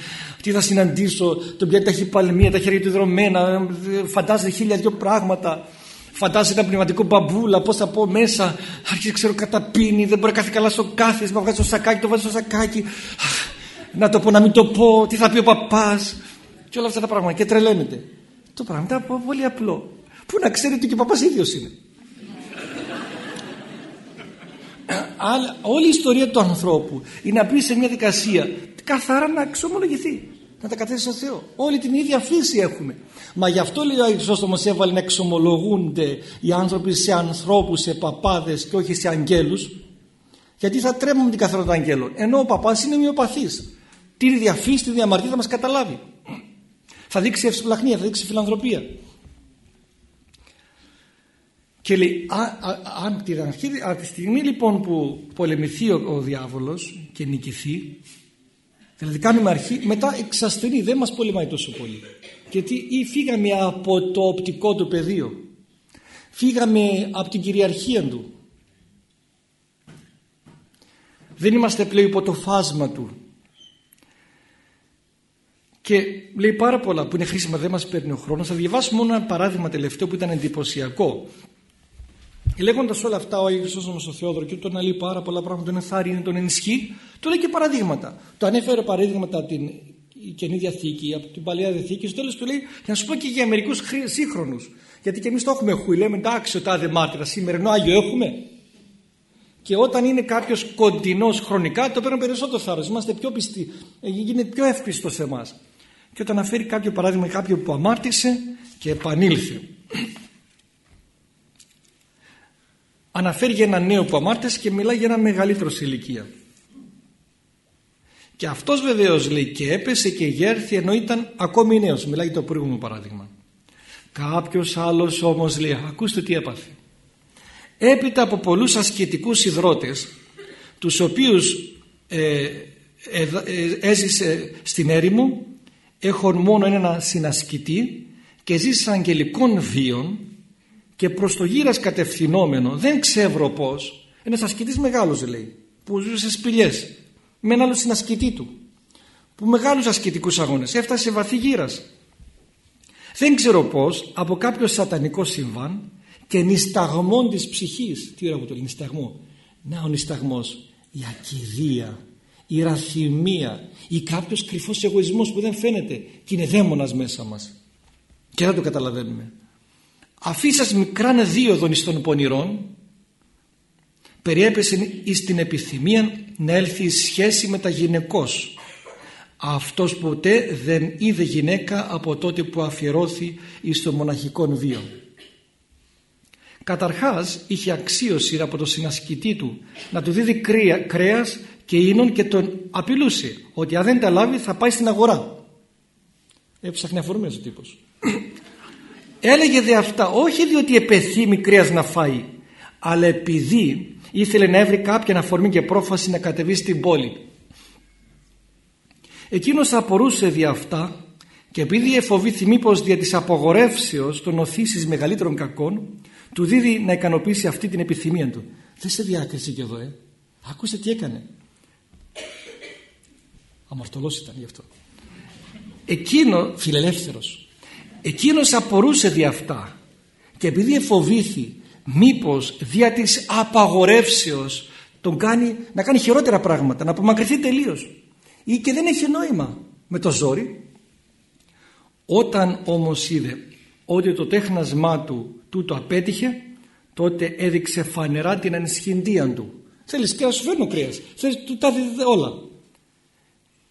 Τι θα συναντήσω, τον πιάνει τα έχει παλμία, τα χέρια του υδρωμένα, φαντάζεται χίλια δυο πράγματα. Φαντάζεται ένα πνευματικό μπαμπούλα, πώς θα πω μέσα. Αρχίζει, ξέρω, καταπίνει, δεν μπορεί να κάθει καλά στο κάθισμα. Βγάζει το σακάκι, το βάζει στο σακάκι. Να το πω, να μην το πω, τι θα πει ο παπάς. Και όλα αυτά τα πράγματα. Και τρελαίνεται. Το πράγμα είναι πολύ απλό. Πού να ξέρει ότι και ο παπάς ίδιος είναι. όλη η ιστορία του ανθρώπου είναι να πει σε μια δικασία καθαρά να εξομολογηθεί να τα κατέθεσει στο Θεός. Όλη την ίδια φύση έχουμε. Μα γι' αυτό λέει ο Άγιος έβαλε να εξομολογούνται οι άνθρωποι σε ανθρώπους, σε παπάδες και όχι σε αγγέλους. Γιατί θα τρέμουμε την καθαρότητα των αγγέλων. Ενώ ο παπάς είναι μειοπαθής τι ίδια φύση, τι διαμαρτία θα μας καταλάβει. Θα δείξει ευσπλαχνία, θα δείξει φιλανθρωπία. Και λέει, αν τη, από τη στιγμή λοιπόν που πολεμηθεί ο, ο διάβολος και νικηθεί, δηλαδή κάνουμε αρχή, μετά εξασθενεί, δεν μας πολεμάει τόσο πολύ. Γιατί ή φύγαμε από το οπτικό του πεδίο, φύγαμε από την κυριαρχία του. Δεν είμαστε πλέον υπό το φάσμα του. Και λέει πάρα πολλά που είναι χρήσιμα, δεν μας παίρνει ο χρόνος. Θα διαβάσουμε μόνο ένα παράδειγμα τελευταίο που ήταν εντυπωσιακό Λέγοντας όλα αυτά, ο Άγιος Σώσομο ο Θεόδωρος και τον λέει πάρα πολλά πράγματα, τον ενθάρρυνε, τον ενισχύει, του λέει και παραδείγματα. Το ανέφερε παραδείγματα από την καινή διαθήκη, από την παλιά διαθήκη. Στο τέλος του λέει, για να σου πω και για μερικούς σύγχρονους. Γιατί και εμείς το έχουμε χούι, λέμε εντάξει, ο τάδε μάρτυρας, σημερινό Άγιο έχουμε. Και όταν είναι κάποιος κοντινός χρονικά, το παίρνουν περισσότερο θάρρος. Είμαστε πιο πιστοί, γίνεται πιο εύπιστο σε εμάς. Και όταν αναφέρει κάποιο παράδειγμα, κάποιο που αμάρτησε και επανήλθε αναφέρει για ένα νέο που αμάρτησε και μιλάει για ένα μεγαλύτερο σε ηλικία. Και αυτός βεβαίως λέει και έπεσε και γέρθη ενώ ήταν ακόμη νέος. Μιλάει για το προηγούμενο παράδειγμα. Κάποιος άλλος όμως λέει, ακούστε τι έπαθε. Έπειτα από πολλούς ασκητικούς υδρότες, τους οποίους ε, ε, ε, έζησε στην έρημο, έχουν μόνο ένα συνασκητή και ζήσει αγγελικών βίων και προς το γύρας κατευθυνόμενο δεν ξέρω πως ένας ασκητής μεγάλος λέει που ζούσε σε σπηλιές με ένα άλλο συνασκητή του που μεγάλους ασκητικούς αγώνες έφτασε σε βαθύ γύρας. Δεν ξέρω πως από κάποιο σατανικό συμβάν και νησταγμόν της ψυχής τι ώρα που το λέει νησταγμό να ο νησταγμός η ακιδεία η ραθυμία ή κάποιος κρυφός εγωισμός που δεν φαίνεται και είναι δαίμονας μέσα μας. Και δεν το καταλαβαίνουμε αφήσας μικράν δίωδον εις των πονηρών περιέπεσε εις την επιθυμία να έλθει η σχέση με τα γυναικός αυτός ποτέ δεν είδε γυναίκα από τότε που αφιερώθη εις το μοναχικό βίο Καταρχάς είχε αξίωση από το συνασκητή του να του δίδει κρέα, κρέας και ίνων και τον απειλούσε ότι αν δεν τα λάβει θα πάει στην αγορά. Έψαχνε αφορμές ο τύπος. Έλεγε δε αυτά όχι διότι επεθύμει κρέας να φάει αλλά επειδή ήθελε να έβρει κάποια αφορμή και πρόφαση να κατεβεί στην πόλη. Εκείνος απορούσε δι' αυτά και επειδή εφοβήθη μήπως δια της απογορεύσεως των οθήσεις μεγαλύτερων κακών του δίδει να ικανοποιήσει αυτή την επιθυμία του. Δεν σε διάκριση και εδώ, ε; Άκουσε τι έκανε. Αμαρτωλός ήταν γι' αυτό. Εκείνο, φιλελεύθερος, εκείνος απορούσε δι' αυτά και επειδή εφοβήθη μήπως δια της απαγορεύσεως τον κάνει να κάνει χειρότερα πράγματα, να απομακρυνθεί τελείως ή και δεν έχει νόημα με το ζόρι. Όταν όμως είδε ότι το τέχνασμά του τούτο απέτυχε τότε έδειξε φανερά την ανισχυντία του. Θέλεις και να σου φέρνω κρέας, θέλεις του τα όλα.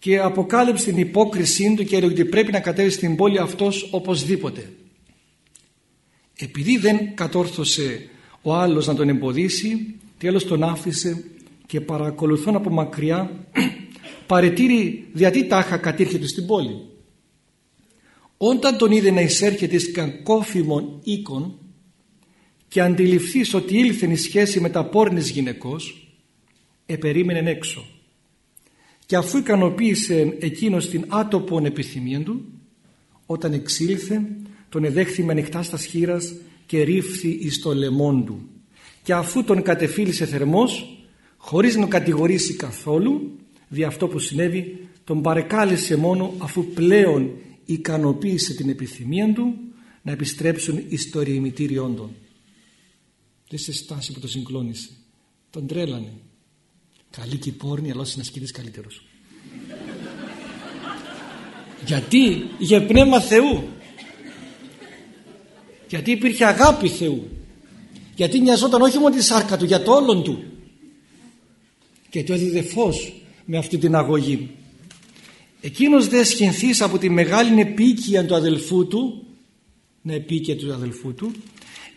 Και αποκάλυψε την υπόκρισή του και έλεγε ότι πρέπει να κατέβει στην πόλη αυτός οπωσδήποτε. Επειδή δεν κατόρθωσε ο άλλος να τον εμποδίσει, τέλος τον άφησε και παρακολουθών από μακριά παρετήρη γιατί τάχα κατήρχεται στην πόλη. Όταν τον είδε να εισέρχεται εις κακόφημων οίκων και αντιληφθείς ότι ήλθε η σχέση με τα πόρνης γυναικός, επερίμενε έξω. Και αφού ικανοποίησε εκείνος την άτοπον επιθυμία του, όταν εξήλθε, τον εδέχθη με ανοιχτά στα σχήρας και ρίφθη εις το λαιμόν του. Και αφού τον κατεφίλησε θερμός, χωρίς να κατηγορήσει καθόλου, δι' αυτό που συνέβη, τον παρεκάλεσε μόνο αφού πλέον ικανοποίησε την επιθυμία του να επιστρέψουν εις το ρημητήριόν των. Δεν σε στάση που το συγκλώνησε. Τον τρέλανε. Καλή και πόρνη, αλλά ο συνασκητής καλύτερος. Γιατί για πνεύμα Θεού. Γιατί υπήρχε αγάπη Θεού. Γιατί νοιαζόταν όχι μόνο τη σάρκα του, για το όλον του. Και του έδιδε φως με αυτή την αγωγή. Εκείνος δε σχενθείς από τη μεγάλη επίκεια του αδελφού του, να επίκεια του αδελφού του,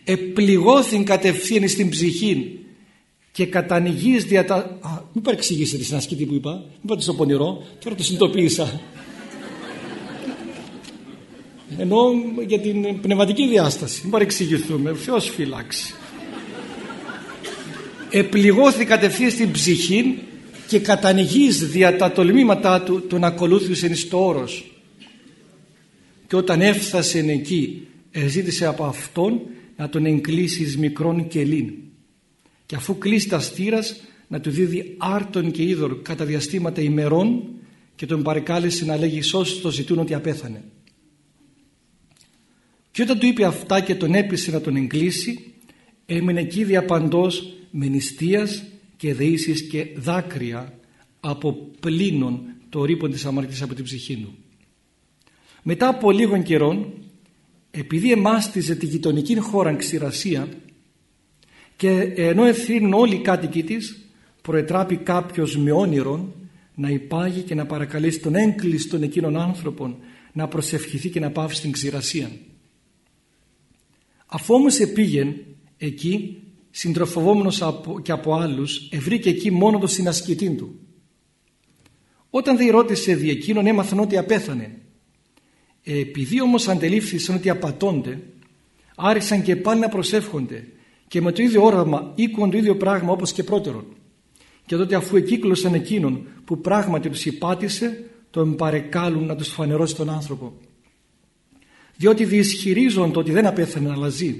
επληγώθην κατευθείαν στην ψυχή και κατανοηγείς δια τα... Α, μην παρεξηγήσετε στην ασκήτη που είπα, μην πάτε στο πονηρό, τώρα το συνειδητοποίησα. Ενώ για την πνευματική διάσταση, μην παρεξηγηθούμε, Θεός φυλάξει. Επληγώθη κατευθείαν στην ψυχή και κατανοηγείς δια τα τολμήματά του τον ακολούθησε εις το όρος. Και όταν έφτασε εκεί, ζήτησε από αυτόν να τον εγκλήσει μικρόν κελίν και αφού κλείσει τα στήρας να του δίδει άρτον και είδωρ κατά διαστήματα ημερών και τον παρεκάλεσε να λέγει σώσει το ζητούν ότι απέθανε. Και όταν του είπε αυτά και τον έπεισε να τον εγκλήσει έμεινε εκεί διαπαντός με νηστείας και δεήσεις και δάκρυα από πλήνων το ρήπον της αμαρτίας από την ψυχή του. Μετά από λίγων καιρών επειδή εμάστιζε τη γειτονική χώρα ξηρασία και ενώ ευθύνουν όλοι οι κάτοικοι της προετράπει κάποιος με όνειρον να υπάγει και να παρακαλέσει τον έγκλειστον εκείνων άνθρωπων να προσευχηθεί και να πάυσει στην ξηρασία. Αφού όμως επήγεν εκεί συντροφοβόμενος και από άλλους ευρήκε εκεί μόνο το συνασκητή του. Όταν δεν ρώτησε δι' εκείνον έμαθαν ότι απέθανε επειδή όμως αντελήφθησαν ότι απατώνται άρχισαν και πάλι να προσεύχονται και με το ίδιο όραμα οίκουαν το ίδιο πράγμα όπως και πρώτερον. Και τότε αφού εκύκλωσαν εκείνον που πράγματι τους υπάτησε τον παρεκάλουν να τους φανερώσει τον άνθρωπο. Διότι διισχυρίζονται ότι δεν απέθανε αλλά ζει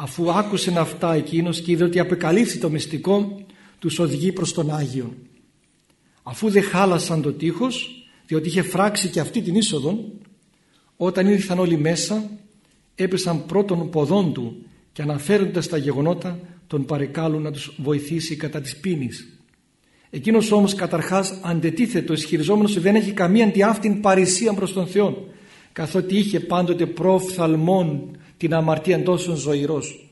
αφού άκουσε αυτά εκείνος και είδε ότι απεκαλύφθη το μυστικό τους οδηγεί προς τον Άγιον. Αφού δεν χάλασαν το τείχος διότι είχε φράξει και αυτή την είσοδο όταν ήρθαν όλοι μέσα έπεσαν πρώτων ποδών του και αναφέροντας τα γεγονότα τον παρεκάλουν να τους βοηθήσει κατά της πίνης. Εκείνος όμως καταρχάς αντετίθετο ισχυριζόμενος ότι δεν έχει καμία αντιάφτην παρησία προς τον Θεό καθότι είχε πάντοτε προφθαλμόν την αμαρτία τόσο ζωηρός.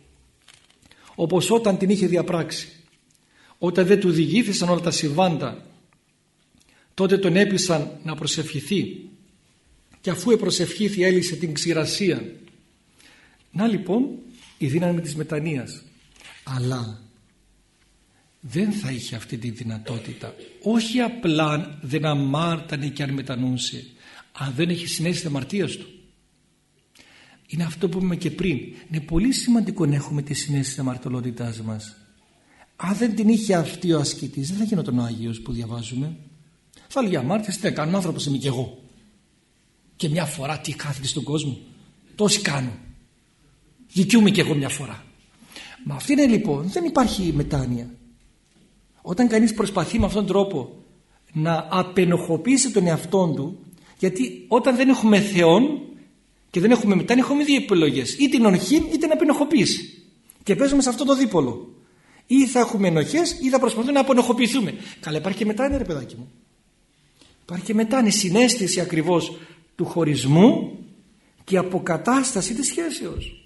Όπως όταν την είχε διαπράξει όταν δεν του διηγήθησαν όλα τα συμβάντα τότε τον έπεισαν να προσευχηθεί. Και αφού επροσευχήθη έλυσε την ξηρασία. Να λοιπόν η δύναμη της μετανοίας. Αλλά δεν θα είχε αυτή τη δυνατότητα. Όχι απλά δεν αμάρτανε και αν μετανοούσε αν δεν έχει συνέστηση της αμαρτίας του. Είναι αυτό που είπαμε και πριν. Είναι πολύ σημαντικό να έχουμε τη συνέστηση της αμαρτωλότητάς μας. Αν δεν την είχε αυτή ο ασκητής δεν θα γινόταν ο Άγιος που διαβάζουμε. Θα λέει αμάρτης τι θα κάνω άνθρωπος είμαι και εγώ. Και μια φορά τι κάθεται στον κόσμο. Τόσοι κάνω δικιούμαι και εγώ μια φορά. Μα αυτή είναι λοιπόν δεν υπάρχει μετάνοια. Όταν κανείς προσπαθεί με αυτόν τον τρόπο να απενοχοποιήσει τον εαυτό του γιατί όταν δεν έχουμε Θεόν και δεν έχουμε μετάνοια έχουμε δύο επιλογές. Ή την ονχή ή την απενοχοποίηση. Και παίζουμε σε αυτό το δίπολο. Ή θα έχουμε ενοχές ή θα προσπαθούμε να απενοχοποιηθούμε. Καλά υπάρχει και μετάνοια ρε παιδάκι μου. Υπάρχει και μετάνοια συνέστηση ακριβώς του χωρισμού και αποκατάσταση της σχέσεως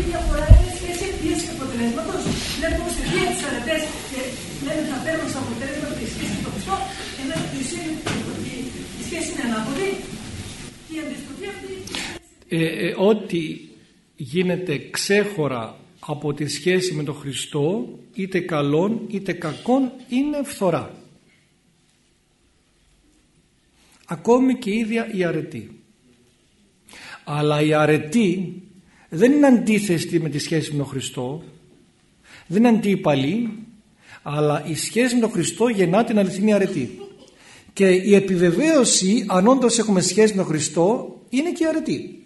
Γιατί η διαφορά είναι σχέση αιτίας και αποτελέσματος. Βλέπουμε σε δύο τους αρετές και λέμε θα παίρνουμε στο αποτέλεσμα τη σχέση με τον Χριστό, ενώ η σχέση είναι ανάποδη. Η αντιστροφή αυτή... Ε, ε, ό,τι γίνεται ξέχωρα από τη σχέση με τον Χριστό είτε καλόν είτε κακόν είναι φθορά ακόμη και η ίδια η αρετή αλλά η αρετή δεν είναι αντίθεστη με τη σχέση με τον Χριστό. Δεν είναι αντίπαλη αλλά η σχέση με τον Χριστό γεννά την αληθινή αρετή. Και η επιβεβαίωση αν όντως έχουμε σχέση με τον Χριστό είναι και η αρετή.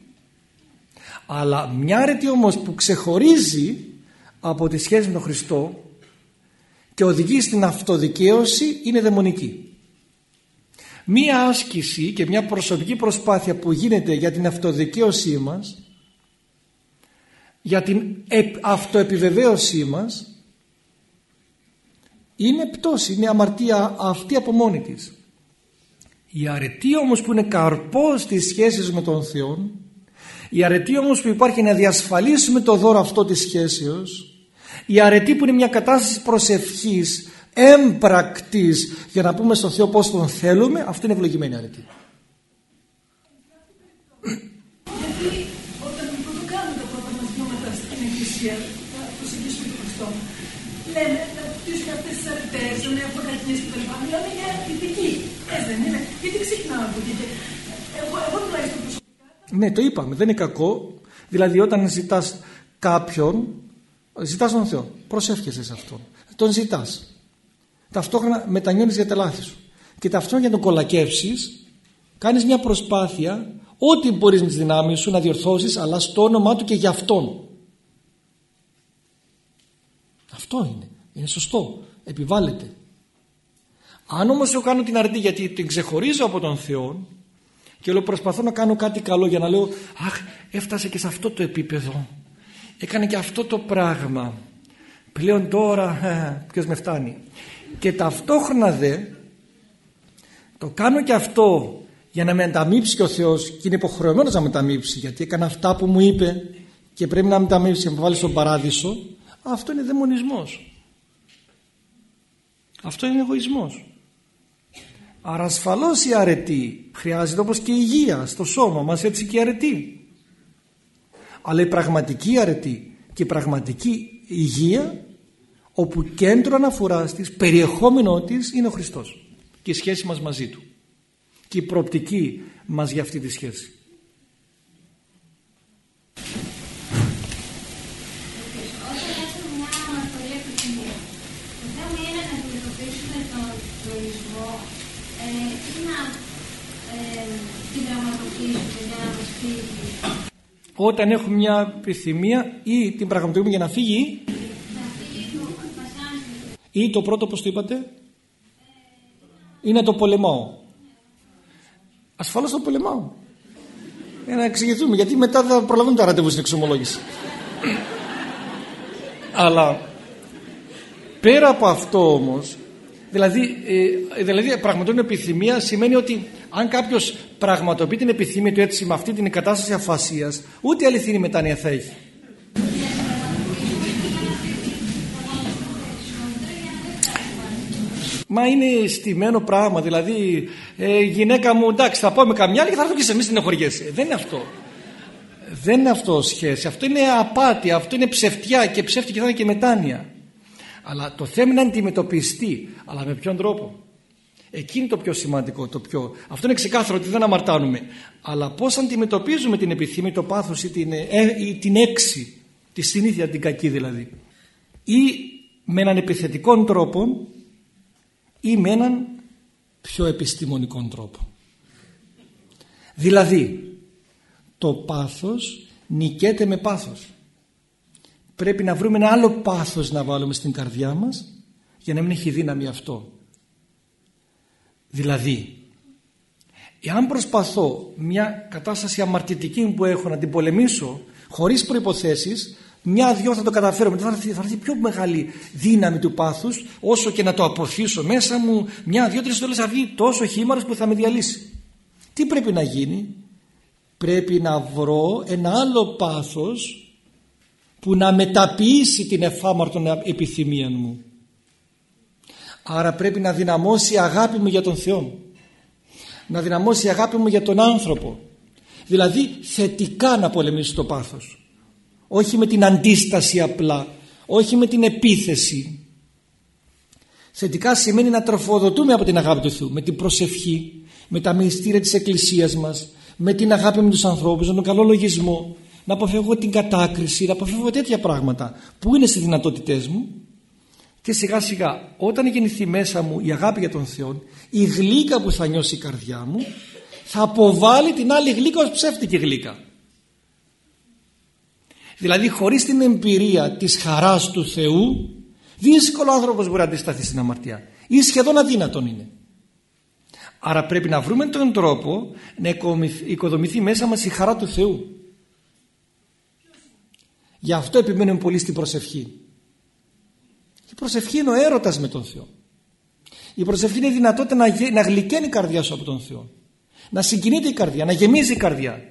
Αλλά μια αρετή όμως που ξεχωρίζει από τη σχέση με τον Χριστό και οδηγεί στην αυτοδικαίωση είναι δαιμονική. Μία άσκηση και μια προσωπική προσπάθεια που γίνεται για την αυτοδικαίωσή μας για την αυτοεπιβεβαίωσή μας είναι πτώση, είναι αμαρτία αυτή από μόνη της. Η αρετή όμως που είναι καρπός της σχέσης με τον Θεό η αρετή όμως που υπάρχει να διασφαλίσουμε το δώρο αυτό της σχέσεως η αρετή που είναι μια κατάσταση προσευχής έμπρακτης για να πούμε στον Θεό πώς τον θέλουμε αυτή είναι ευλογημένη αρετή γιατί όταν το κάνουμε τα πρώτα μας βήματα στην Εκκλησία θα προσεγγίσουμε τον Χριστό λέμε να κτίσουμε αυτές τις αρετές να έχουμε κακινές και τα λοιπά μιλάμε για ηθική έτσι δεν είναι γιατί ξεχνάμε από εκεί εγώ, εγώ τουλάχιστον προσωπικά ναι το είπαμε δεν είναι κακό. Δηλαδή όταν ζητάς κάποιον ζητάς τον Θεό. Προσεύχεσαι σε αυτόν. Τον ζητάς. Ταυτόχρονα μετανιώνεις για τα λάθη σου. Και ταυτόχρονα για να τον κολακεύσεις κάνεις μια προσπάθεια ό,τι μπορείς με τις δυνάμεις σου να διορθώσεις αλλά στο όνομά του και για αυτόν. Αυτό είναι. Είναι σωστό. Επιβάλλεται αν όμως εγώ κάνω την αρετή γιατί την ξεχωρίζω από τον Θεό και λέω προσπαθώ να κάνω κάτι καλό για να λέω αχ έφτασε και σε αυτό το επίπεδο έκανε και αυτό το πράγμα πλέον τώρα ε, ποιος με φτάνει και ταυτόχρονα δε το κάνω και αυτό για να με ανταμείψει και ο Θεός και είναι υποχρεωμένος να με ανταμείψει γιατί έκανα αυτά που μου είπε και πρέπει να με ανταμείψει και να με βάλει στον παράδεισο αυτό είναι δαιμονισμός. Αυτό είναι εγωισμός άρα ασφαλώς η αρετή χρειάζεται όπως και η υγεία στο σώμα μας έτσι και η αρετή αλλά η πραγματική αρετή και η πραγματική υγεία όπου κέντρο αναφοράς της, περιεχόμενό της είναι ο Χριστός και η σχέση μας μαζί Του και η προοπτική μας για αυτή τη σχέση. Όταν έχουμε μια επιθυμία ή την πραγματοποιούμε για να φύγει ή το πρώτο πως το είπατε ή να το πολεμάω. Ασφαλώς το πολεμάω. Για να εξηγηθούμε γιατί μετά θα προλαβαίνουν τα ραντεβού στην εξομολόγηση. Αλλά πέρα από αυτό όμως Δηλαδή, ε, δηλαδή πραγματοποιεί επιθυμία σημαίνει ότι αν κάποιος πραγματοποιεί την επιθυμία του έτσι με αυτή την κατάσταση αφασίας, ούτε αληθινή μετάνοια θα έχει. Μα είναι στημένο πράγμα. Δηλαδή, ε, γυναίκα μου, εντάξει, θα πάω με καμιά άλλη και θα έρθω και σε εμείς την εχωριέσαι. Δεν είναι αυτό. Δεν είναι αυτό σχέση. Αυτό είναι απάτη. Αυτό είναι ψευτιά και ψεύτικη θα είναι και μετάνοια. Αλλά το θέμα είναι να αντιμετωπιστεί. Αλλά με ποιον τρόπο; Εκείνη το πιο σημαντικό. Το πιο... Αυτό είναι ξεκάθαρο ότι δεν αμαρτάνουμε. Αλλά πώς αντιμετωπίζουμε την επιθυμία, το πάθος ή την, ε, ή την έξι, τη συνήθεια την κακή δηλαδή. Ή με έναν επιθετικό τρόπο ή με έναν πιο επιστημονικό τρόπο. Δηλαδή, το πάθος νικέται με πάθος πρέπει να βρούμε ένα άλλο πάθος να βάλουμε στην καρδιά μας για να μην έχει δύναμη αυτό. Δηλαδή, εάν προσπαθώ μια κατάσταση αμαρτητική που έχω να την πολεμήσω χωρίς προϋποθέσεις, μια-δυο θα το καταφέρω, μετά θα έρθει, πιο μεγάλη δύναμη του πάθους όσο και να το αποθήσω μέσα μου, μια-δυο-τρεις φορές θα βγει τόσο χήμαρος που θα με διαλύσει. Τι πρέπει να γίνει, πρέπει να βρω ένα άλλο πάθος που να μεταποιήσει την εφάμαρτον επιθυμία μου. Άρα πρέπει να δυναμώσει η αγάπη μου για τον Θεό. Να δυναμώσει η αγάπη μου για τον άνθρωπο. Δηλαδή θετικά να πολεμήσει το πάθος. Όχι με την αντίσταση απλά. Όχι με την επίθεση. Θετικά σημαίνει να τροφοδοτούμε από την αγάπη του Θεού. Με την προσευχή. Με τα μυστήρια της Εκκλησίας μας. Με την αγάπη με τους ανθρώπους. Με τον καλό λογισμό να αποφεύγω την κατάκριση, να αποφεύγω τέτοια πράγματα που είναι στις δυνατότητές μου και σιγά σιγά όταν γεννηθεί μέσα μου η αγάπη για τον Θεό η γλύκα που θα νιώσει η καρδιά μου θα αποβάλει την άλλη γλύκα ως ψεύτικη γλύκα. Δηλαδή χωρίς την εμπειρία της χαράς του Θεού δύσκολο άνθρωπος μπορεί να αντισταθεί στην αμαρτία ή σχεδόν αδύνατον είναι. Άρα πρέπει να βρούμε τον τρόπο να οικοδομηθεί μέσα μας η χαρά του Θεού. Γι' αυτό επιμένουμε πολύ στην προσευχή. Η προσευχή είναι ο έρωτας με τον Θεό. Η προσευχή είναι η δυνατότητα να, να γλυκαίνει η καρδιά σου από τον Θεό. Να συγκινείται η καρδιά, να γεμίζει η καρδιά.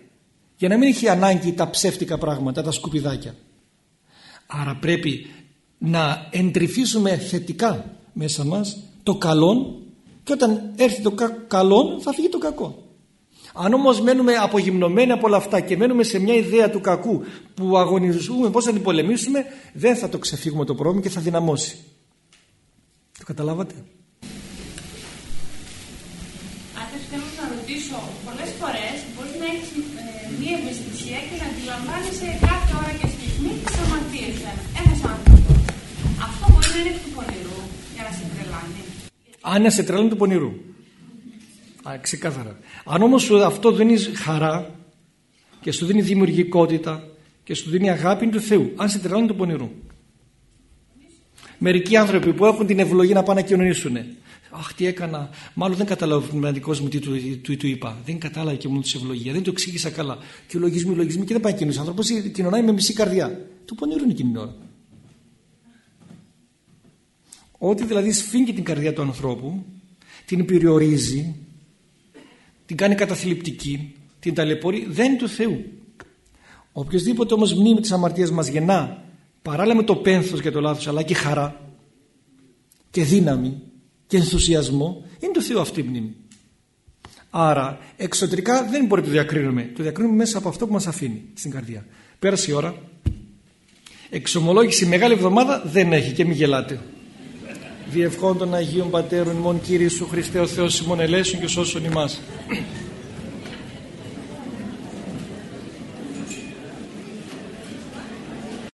Για να μην έχει ανάγκη τα ψεύτικα πράγματα, τα σκουπιδάκια. Άρα πρέπει να εντρυφήσουμε θετικά μέσα μας το καλό και όταν έρθει το καλό θα φύγει το κακό. Αν όμως μένουμε απογυμνωμένοι από όλα αυτά και μένουμε σε μια ιδέα του κακού που αγωνιζούμε πώς θα την πολεμήσουμε, δεν θα το ξεφύγουμε το πρόβλημα και θα δυναμώσει. Το καταλάβατε; Αν θέλω να ρωτήσω, πολλές φορές μπορείς να έχεις ε, μία ευαισθησία και να αντιλαμβάνεσαι κάθε ώρα και στιγμή τις αμαρτίες ένας άνθρωπος. Αυτό μπορεί να είναι του πονηρού για να σε τρελάνει. Αν να σε τρελάνει του πονηρού. Α, ξεκάθαρα. Αν όμως αυτό δίνεις χαρά και σου δίνει δημιουργικότητα και σου δίνει αγάπη του Θεού, αν σε τρελάνει του πονηρού. Μερικοί άνθρωποι που έχουν την ευλογία να πάνε να κοινωνήσουν. Αχ, τι έκανα. Μάλλον δεν κατάλαβε ο πνευματικό μου τι του, του, του, είπα. Δεν κατάλαβε και μόνο της ευλογία. Δεν το εξήγησα καλά. Και ο λογισμοί, λογισμοί και δεν πάει να κοινωνήσει. Ο άνθρωπο κοινωνάει με μισή καρδιά. Του πονηρού είναι εκείνη την ώρα. Ό,τι δηλαδή σφίγγει την καρδιά του ανθρώπου, την περιορίζει, την κάνει καταθλιπτική, την ταλαιπωρεί, δεν είναι του Θεού. Οποιοδήποτε όμως μνήμη της αμαρτίας μας γεννά, παράλληλα με το πένθος και το λάθος, αλλά και χαρά και δύναμη και ενθουσιασμό, είναι του Θεού αυτή η μνήμη. Άρα εξωτερικά δεν μπορεί να το διακρίνουμε. Το διακρίνουμε μέσα από αυτό που μας αφήνει στην καρδιά. Πέρασε η ώρα. Εξομολόγηση Μεγάλη Εβδομάδα δεν έχει και μη γελάτε διευχών των Αγίων Πατέρων ημών Κύριε Ιησού Χριστέ ο Θεός ημών ελέσεων και σώσον ημάς.